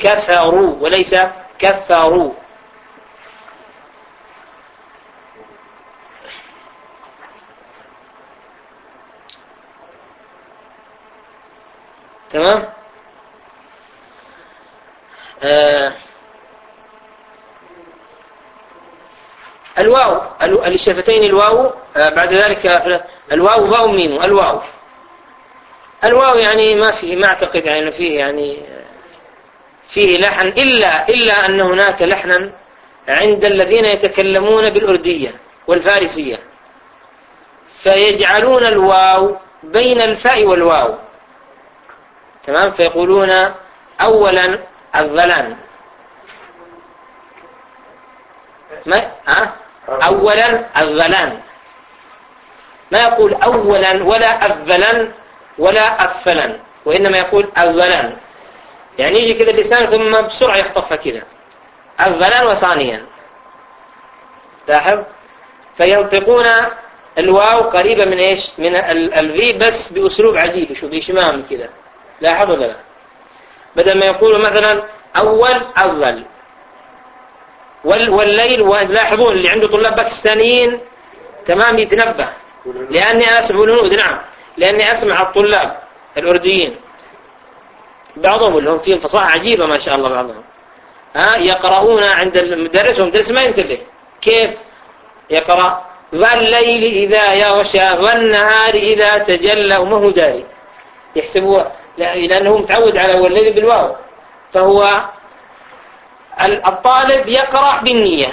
كفروا وليس كفروا. تمام؟ آه الواو الشفتين الواو آه بعد ذلك الواو واو ميم الواو. الواو يعني ما فيه ما أعتقد يعني فيه يعني فيه لحن إلا إلا أن هناك لحنا عند الذين يتكلمون بالأردية والفارسية. فيجعلون الواو بين الفاء والواو. تمام؟ فيقولون أولا الظلام. ما؟ أه؟ أولا الظلام ما يقول أولا ولا أفلا ولا أفلا وإنما يقول الظلام يعني يجي كذا اللسان ثم بسرعة يخطفها كذا أولا وثانيا. لاحظ؟ فينطقون الواو قريبة من إيش؟ من الفي بس بأسلوب عجيب شو بشمام كذا لاحظوا لا؟ بدل ما يقولوا مثلا أول أول والليل ولاحظون اللي عنده طلاب باكستانيين تمام يتنبه. لأني أسمع الهنود نعم. لأني أسمع الطلاب الأرديين. بعضهم اللي هم فيهم فصاحة عجيبة ما شاء الله بعضهم. ها يقرؤون عند المدرس والمدرس ما ينتبه. كيف؟ يقرأ والليل إذا يغشى والنهار إذا تجلى وما هو داري. يحسبوها لأنه متعود على والليل بالواو. فهو الطالب يقرأ بالنية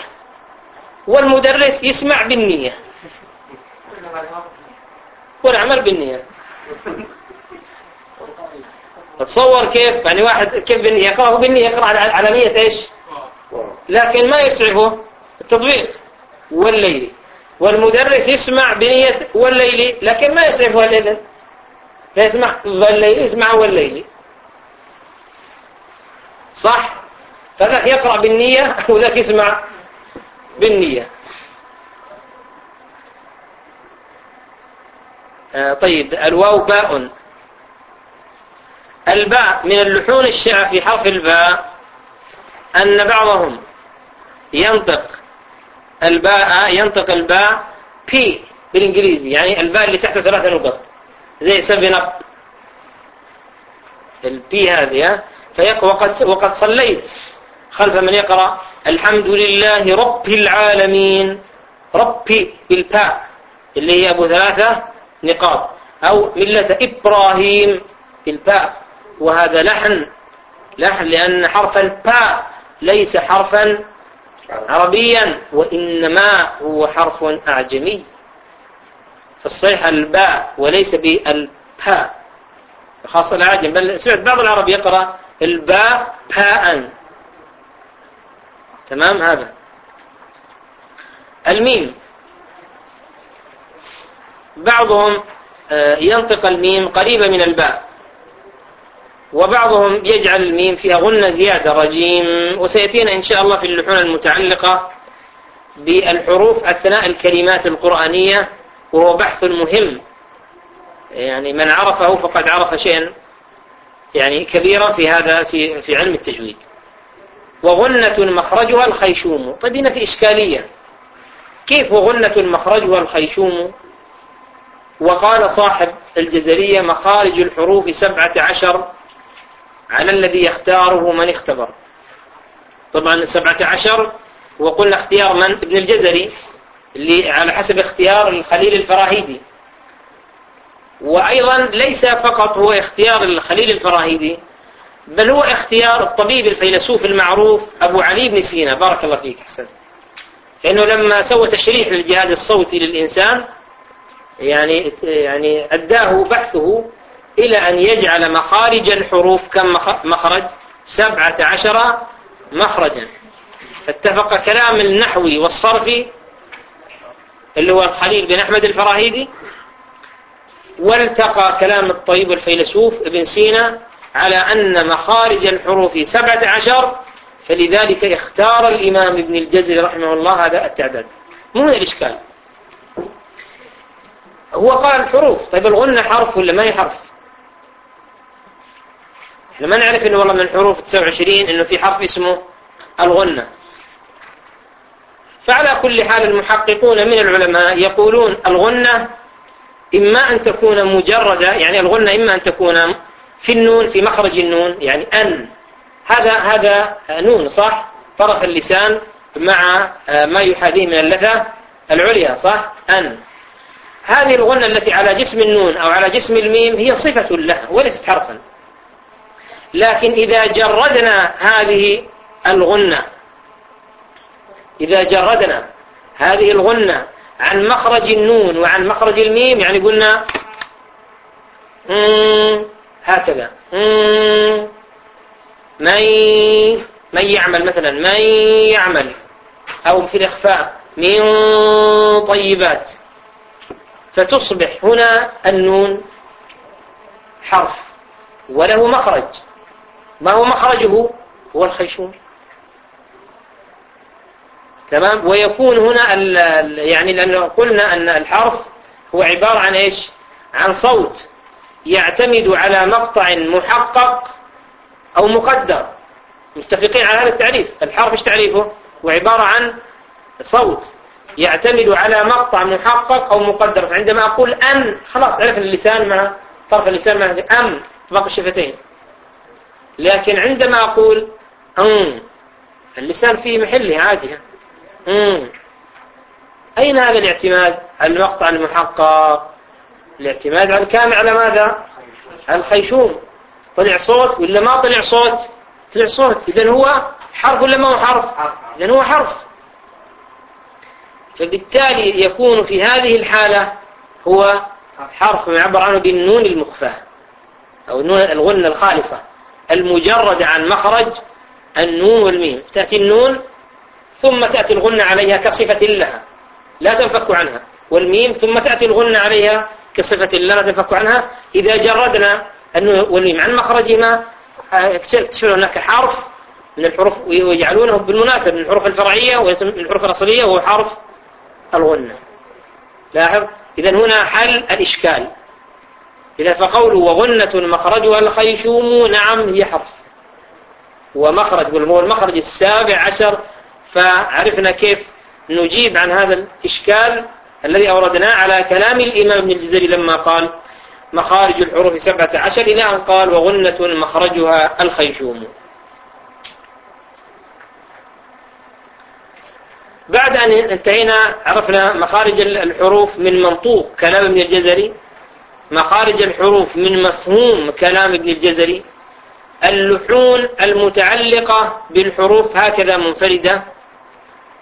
والمدرس يسمع بالنية. والعمل بالنية. تصور كيف؟ يعني واحد كيف بالنية؟ يقرأه بالنية يقرأ على نية إيش؟ لكن ما يسعفه التطبيق والليل. والمدرس يسمع بنية والليل لكن ما يسعفه الإذن فيسمع والليل يسمع والليل. صح؟ فذاك يقرأ بالنية وذاك يسمع بالنية. آه طيب الواو باء. الباء من اللحون الشائعة في حرف الباء أن بعضهم ينطق الباء ينطق الباء P بالإنجليزي يعني الباء اللي تحت ثلاثة نقط زي Seven Up ال P هذه فيقرأ وقد وقد صليت. خلف من يقرأ الحمد لله رب العالمين. ربي بالباء اللي هي أبو ثلاثة نقاط. أو ملة إبراهيم بالباء وهذا لحن لحن لأن حرف الباء ليس حرفا عربيا وإنما هو حرف أعجمي. فالصيح الباء وليس بالباء خاصة العجم بل سمعت بعض العرب يقرأ الباء باء تمام؟ هذا. الميم. بعضهم آه، ينطق الميم قريبة من الباء وبعضهم يجعل الميم فيها غنة زيادة رجيم. وسيأتينا إن شاء الله في اللحون المتعلقة بالحروف أثناء الكلمات القرآنية وهو بحث مهم. يعني من عرفه فقد عرف شيئا يعني كبيرا في هذا في في علم التجويد. وغنة مخرجها الخيشوم. طيب هنا في إشكالية. كيف وغنة مخرجها الخيشوم؟ وقال صاحب الجزرية مخارج الحروف سبعة عشر على الذي يختاره من اختبر. طبعا سبعة عشر وقلنا اختيار من؟ ابن الجزري اللي على حسب اختيار الخليل الفراهيدي. وأيضا ليس فقط هو اختيار الخليل الفراهيدي بل هو اختيار الطبيب الفيلسوف المعروف أبو علي بن سينا. بارك الله فيك حسن لأنه لما سوى تشريح للجهاز الصوتي للإنسان يعني يعني أداه بحثه إلى أن يجعل مخارج الحروف كم مخرج؟ سبعة عشر مخرجا. فاتفق كلام النحوي والصرفي اللي هو الخليل بن أحمد الفراهيدي والتقى كلام الطيب الفيلسوف ابن سينا على أن مخارج الحروف سبعة عشر فلذلك اختار الإمام ابن الجزري رحمه الله هذا التعداد. مو من الإشكال. هو قال حروف طيب الغنة حرف ولا ما هي حرف؟ إحنا ما نعرف إنه والله من الحروف 29 إنه في حرف اسمه الغنة. فعلى كل حال المحققون من العلماء يقولون الغنة إما أن تكون مجردة يعني الغنة إما أن تكون في النون في مخرج النون يعني أن. هذا هذا نون صح؟ طرف اللسان مع ما يحاذيه من اللثة العليا صح؟ أن. هذه الغنة التي على جسم النون أو على جسم الميم هي صفة لها وليست حرفا. لكن إذا جردنا هذه الغنة إذا جردنا هذه الغنة عن مخرج النون وعن مخرج الميم يعني قلنا هكذا. من من يعمل مثلا من يعمل. أو في الإخفاء. من طيبات. فتصبح هنا النون حرف. وله مخرج. ما هو مخرجه؟ هو الخيشوم. تمام؟ ويكون هنا يعني لأنه قلنا أن الحرف هو عبارة عن إيش؟ عن صوت. يعتمد على مقطع محقق أو مقدر. متفقين على هذا التعريف. الحرف إيش تعريفه؟ هو عبارة عن صوت. يعتمد على مقطع محقق أو مقدر. فعندما أقول أن خلاص عرف اللسان مع طرف اللسان مع أم باقي الشفتين. لكن عندما أقول أم اللسان فيه محله عادي. مم. أين هذا الاعتماد؟ المقطع المحقق. الاعتماد على الكامل على ماذا؟ على الخيشوم. طلع صوت ولا ما طلع صوت؟ طلع صوت. إذا هو حرف ولا ما هو حرف؟ إذا هو حرف. فبالتالي يكون في هذه الحالة هو حرف يعبر عنه بالنون المخفاة أو النون الغنة الخالصة المجردة عن مخرج النون والميم. تأتي النون ثم تأتي الغنة عليها كصفة لها لا تنفك عنها والميم ثم تأتي الغنة عليها كصفة لا تنفك عنها. إذا جردنا والميم عن مخرجهما اكتشفوا هناك حرف من الحروف ويجعلونه بالمناسبة من الحروف الفرعية ومن الحروف الأصلية وهو حرف الغنة. لاحظ؟ إذا هنا حل الإشكال. إذا فقوله وغنة مخرجها الخيشوم نعم هي حرف. ومخرج وهو المخرج السابع عشر فعرفنا كيف نجيب عن هذا الإشكال. الذي أوردناه على كلام الإمام ابن الجزري لما قال مخارج الحروف سبعة عشر إلى أن قال وغنة مخرجها الخيشوم. بعد أن انتهينا عرفنا مخارج الحروف من منطوق كلام ابن الجزري. مخارج الحروف من مفهوم كلام ابن الجزري. اللحون المتعلقة بالحروف هكذا منفردة.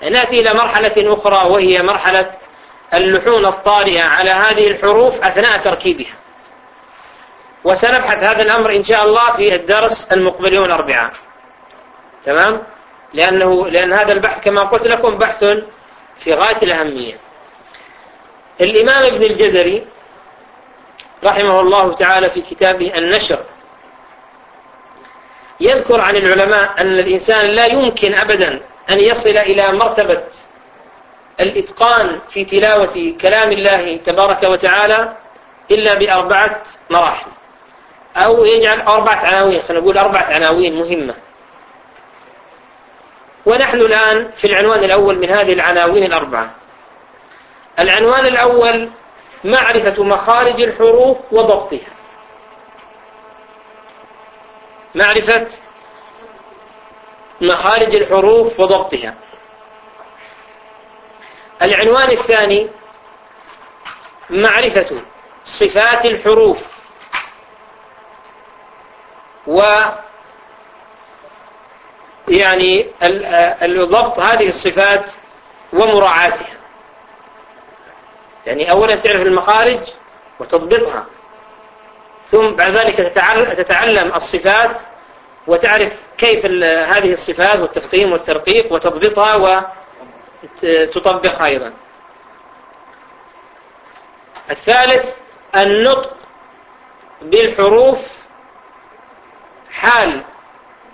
نأتي إلى مرحلة أخرى وهي مرحلة اللحون الطارئة على هذه الحروف أثناء تركيبها. وسنبحث هذا الأمر إن شاء الله في الدرس المقبل يوم الأربعاء. تمام؟ لأنه لأن هذا البحث كما قلت لكم بحث في غاية الأهمية. الإمام ابن الجزري رحمه الله تعالى في كتابه النشر يذكر عن العلماء أن الإنسان لا يمكن أبدا أن يصل إلى مرتبة الإتقان في تلاوة كلام الله تبارك وتعالى إلا بأربعة مراحل. أو يجعل أربعة عناوين خلينا نقول أربعة عناوين مهمة. ونحن الآن في العنوان الأول من هذه العناوين الأربعة. العنوان الأول معرفة مخارج الحروف وضبطها. معرفة مخارج الحروف وضبطها. العنوان الثاني معرفة صفات الحروف و يعني ضبط هذه الصفات ومراعاتها. يعني أولا تعرف المخارج وتضبطها. ثم بعد ذلك تتعلم الصفات وتعرف كيف هذه الصفات والتفخيم والترقيق وتضبطها وتطبقها أيضا. الثالث النطق بالحروف حال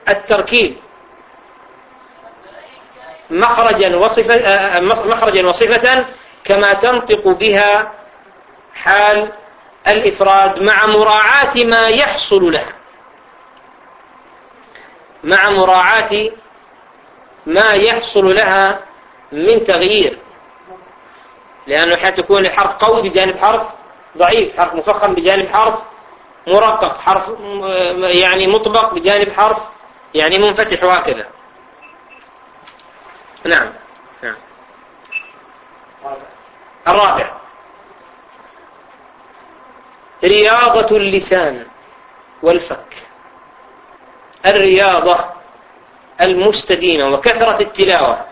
التركيب. مخرجا وصفة مخرجا وصفة كما تنطق بها حال الإفراد مع مراعاة ما يحصل لها مع مراعاة ما يحصل لها من تغيير. لأنه أحيانا تكون الحرف قوي بجانب حرف ضعيف حرف مفخم بجانب حرف مرقق حرف يعني مطبق بجانب حرف يعني منفتح وهكذا. نعم. نعم. الرابع. رياضة اللسان والفك. الرياضة المستديمة وكثرة التلاوة.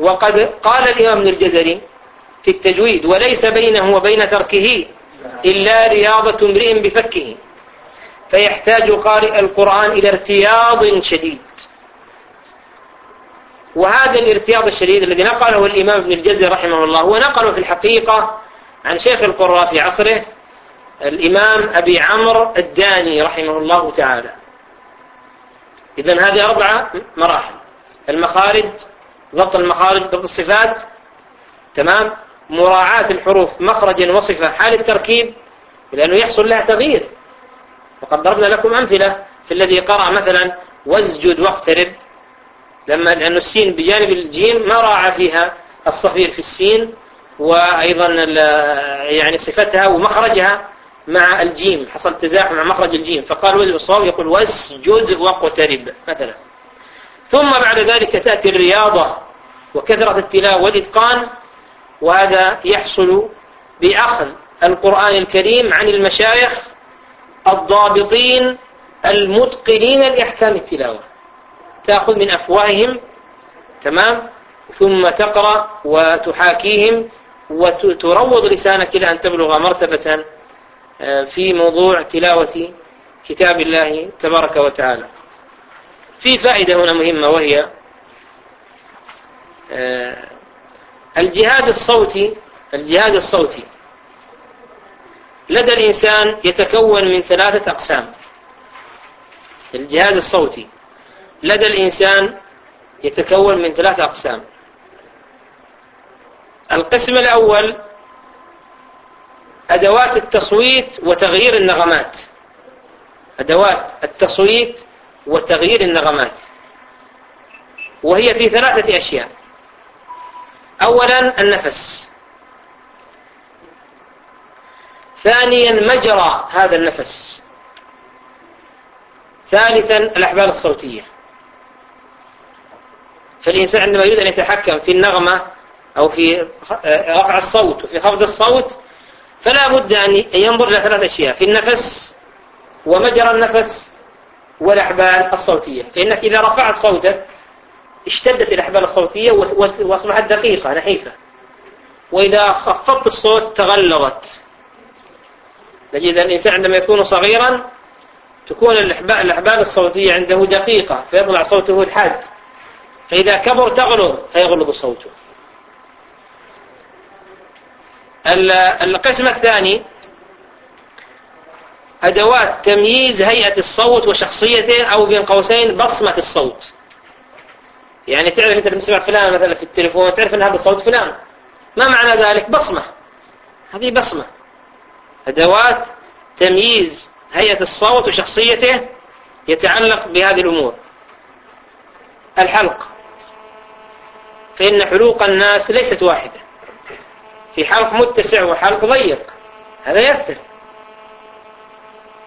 وقد قال الإمام ابن الجزري في التجويد وليس بينه وبين تركه إلا رياضة امرئ بفكه فيحتاج قارئ القرآن إلى ارتياض شديد. وهذا الارتياض الشديد الذي نقله الإمام ابن الجزري رحمه الله ونقله في الحقيقة عن شيخ القراء في عصره الإمام أبي عمرو الداني رحمه الله تعالى. إذا هذه أربعة مراحل المخارج ضبط المخارج ضبط الصفات تمام؟ مراعاة الحروف مخرجا وصفة حال التركيب لأنه يحصل لها تغيير. وقد ضربنا لكم أمثلة في الذي قرأ مثلا واسجد واقترب لما لأن السين بجانب الجيم ما راعى فيها الصفير في السين وأيضا يعني صفتها ومخرجها مع الجيم حصل تزاحم مع مخرج الجيم. فقال وزن الصواب يقول واسجد واقترب مثلا. ثم بعد ذلك تأتي الرياضة وكثرة التلاوة والإتقان وهذا يحصل بأخذ القرآن الكريم عن المشايخ الضابطين المتقنين لأحكام التلاوة. تأخذ من أفواههم تمام؟ ثم تقرأ وتحاكيهم وتروض لسانك إلى أن تبلغ مرتبة آه، في موضوع تلاوة كتاب الله تبارك وتعالى. في فائدة هنا مهمة وهي آه، الجهاد الصوتي الجهاد الصوتي. لدى الإنسان يتكون من ثلاثة أقسام. الجهاد الصوتي. لدى الإنسان يتكون من ثلاثة أقسام. القسم الأول أدوات التصويت وتغيير النغمات. أدوات التصويت وتغيير النغمات. وهي في ثلاثة أشياء. أولا النفس. ثانيا مجرى هذا النفس. ثالثا الأحبال الصوتية. فالإنسان عندما يريد أن يتحكم في النغمة أو في رفع الصوت وفي خفض الصوت فلا بد أن ينظر إلى ثلاث أشياء. في النفس ومجرى النفس والأحبال الصوتية. فإنك إذا رفعت صوتك اشتدت الأحبال الصوتية وأصبحت دقيقة نحيفة. وإذا خفضت الصوت تغلظت. نجد الإنسان عندما يكون صغيرا تكون الأحبال الصوتية عنده دقيقة فيطلع صوته الحاد. فإذا كبر تغلظ فيغلظ صوته. القسم الثاني أدوات تمييز هيئة الصوت وشخصيته أو بين قوسين بصمة الصوت. يعني تعرف أنت لما تسمع فلان مثلا في التليفون تعرف أن هذا صوت فلان. ما معنى ذلك؟ بصمة. هذه بصمة. أدوات تمييز هيئة الصوت وشخصيته يتعلق بهذه الأمور. الحلق. فإن حلوق الناس ليست واحدة. في حلق متسع وحلق ضيق. هذا يفتر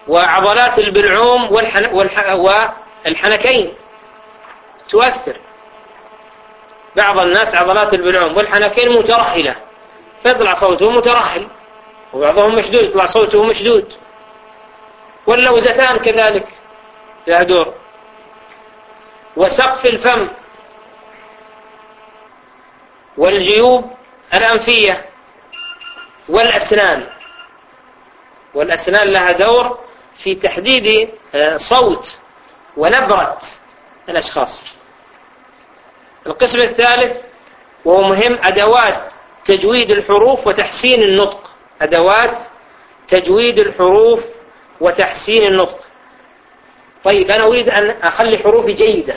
وعضلات البلعوم والحن... والح... والحنكين. تؤثر بعض الناس عضلات البلعوم والحنكين مترهلة. فيطلع صوته مترهل. وبعضهم مشدود يطلع صوته مشدود. واللوزتان كذلك. لها دور. وسقف الفم. والجيوب الأنفية. والأسنان. والأسنان لها دور في تحديد آه، صوت ونبرة الأشخاص. القسم الثالث وهو مهم أدوات تجويد الحروف وتحسين النطق. أدوات تجويد الحروف وتحسين النطق. طيب أنا أريد أن أخلي حروفي جيدة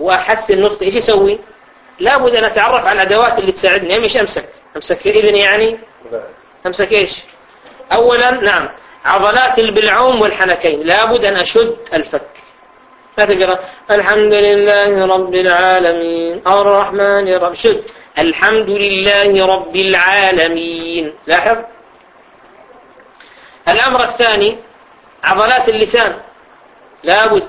وأحسن نطقي إيش أسوي؟ لابد أن أتعرف على الأدوات اللي تساعدني. مش أمسك؟ أمسك إذن يعني؟ أمسك إيش؟ أولا نعم. عضلات البلعوم والحنكين. لابد أن أشد الفك. لا تقرأ. الحمد لله رب العالمين. الرحمن الرحيم. شد. الحمد لله رب العالمين. لاحظ؟ الأمر الثاني عضلات اللسان. لابد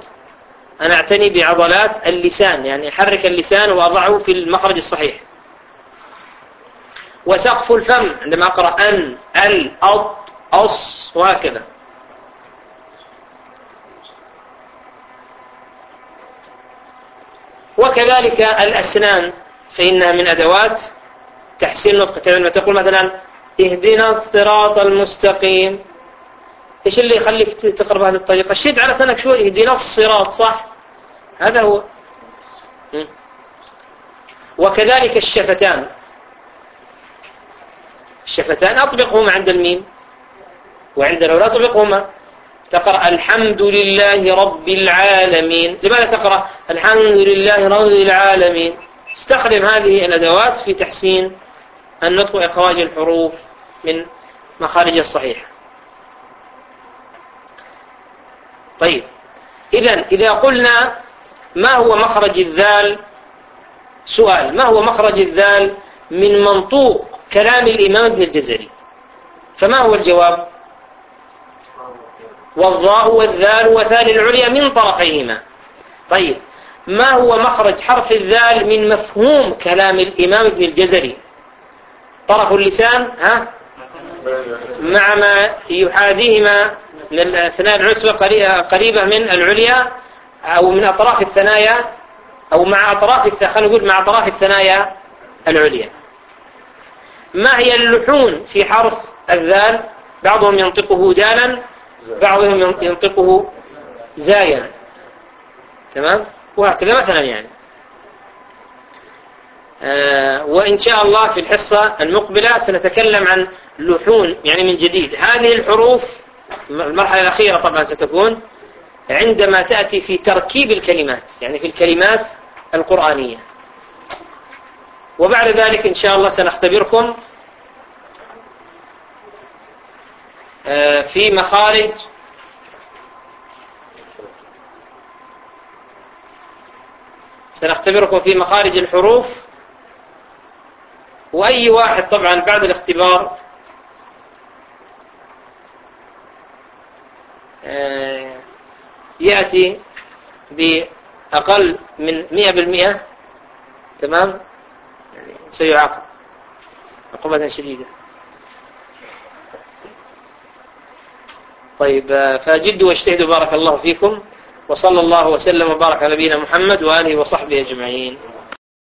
أن أعتني بعضلات اللسان يعني أحرك اللسان وأضعه في المخرج الصحيح. وسقف الفم عندما أقرأ أن ال أص وهكذا. وكذلك الأسنان فإنها من أدوات تحسين النطق لما تقول مثلا اهدنا الصراط المستقيم. إيش اللي يخليك تقرا بهذه الطريقة؟ شد على سنك شوي اهدنا الصراط صح؟ هذا هو. وكذلك الشفتان. الشفتان أطبقهما عند الميم. وعند الأولاد أطبقهما تقرأ الحمد لله رب العالمين. لماذا تقرأ الحمد لله رب العالمين؟ استخدم هذه الأدوات في تحسين النطق وإخراج الحروف من مخارج الصحيح طيب إذا إذا قلنا ما هو مخرج الذال؟ سؤال ما هو مخرج الذال من منطوق كلام الإمام ابن الجزري؟ فما هو الجواب؟ والضاء والذال وثال العليا من طرفيهما. طيب ما هو مخرج حرف الذال من مفهوم كلام الإمام ابن الجزري؟ طرف اللسان ها؟ مع ما يحاذيهما من الأثناء العسبة قريبة من العليا أو من أطراف الثنايا أو مع أطراف خلينا نقول مع أطراف الثنايا العليا. ما هي اللحون في حرف الذال؟ بعضهم ينطقه دالا بعضهم ينطقه زايا تمام؟ وهكذا مثلا يعني. آه وإن شاء الله في الحصة المقبلة سنتكلم عن لحون يعني من جديد. هذه الحروف المرحلة الأخيرة طبعا ستكون عندما تأتي في تركيب الكلمات يعني في الكلمات القرآنية. وبعد ذلك إن شاء الله سنختبركم آه، في مخارج. سنختبركم في مخارج الحروف. وأي واحد طبعا بعد الاختبار. آه، يأتي بأقل من مئة بالمئة. تمام؟ يعني سيعاقب. عقوبة شديدة. طيب آه، فجدوا واجتهدوا بارك الله فيكم وصلى الله وسلم وبارك على نبينا محمد وآله وصحبه أجمعين.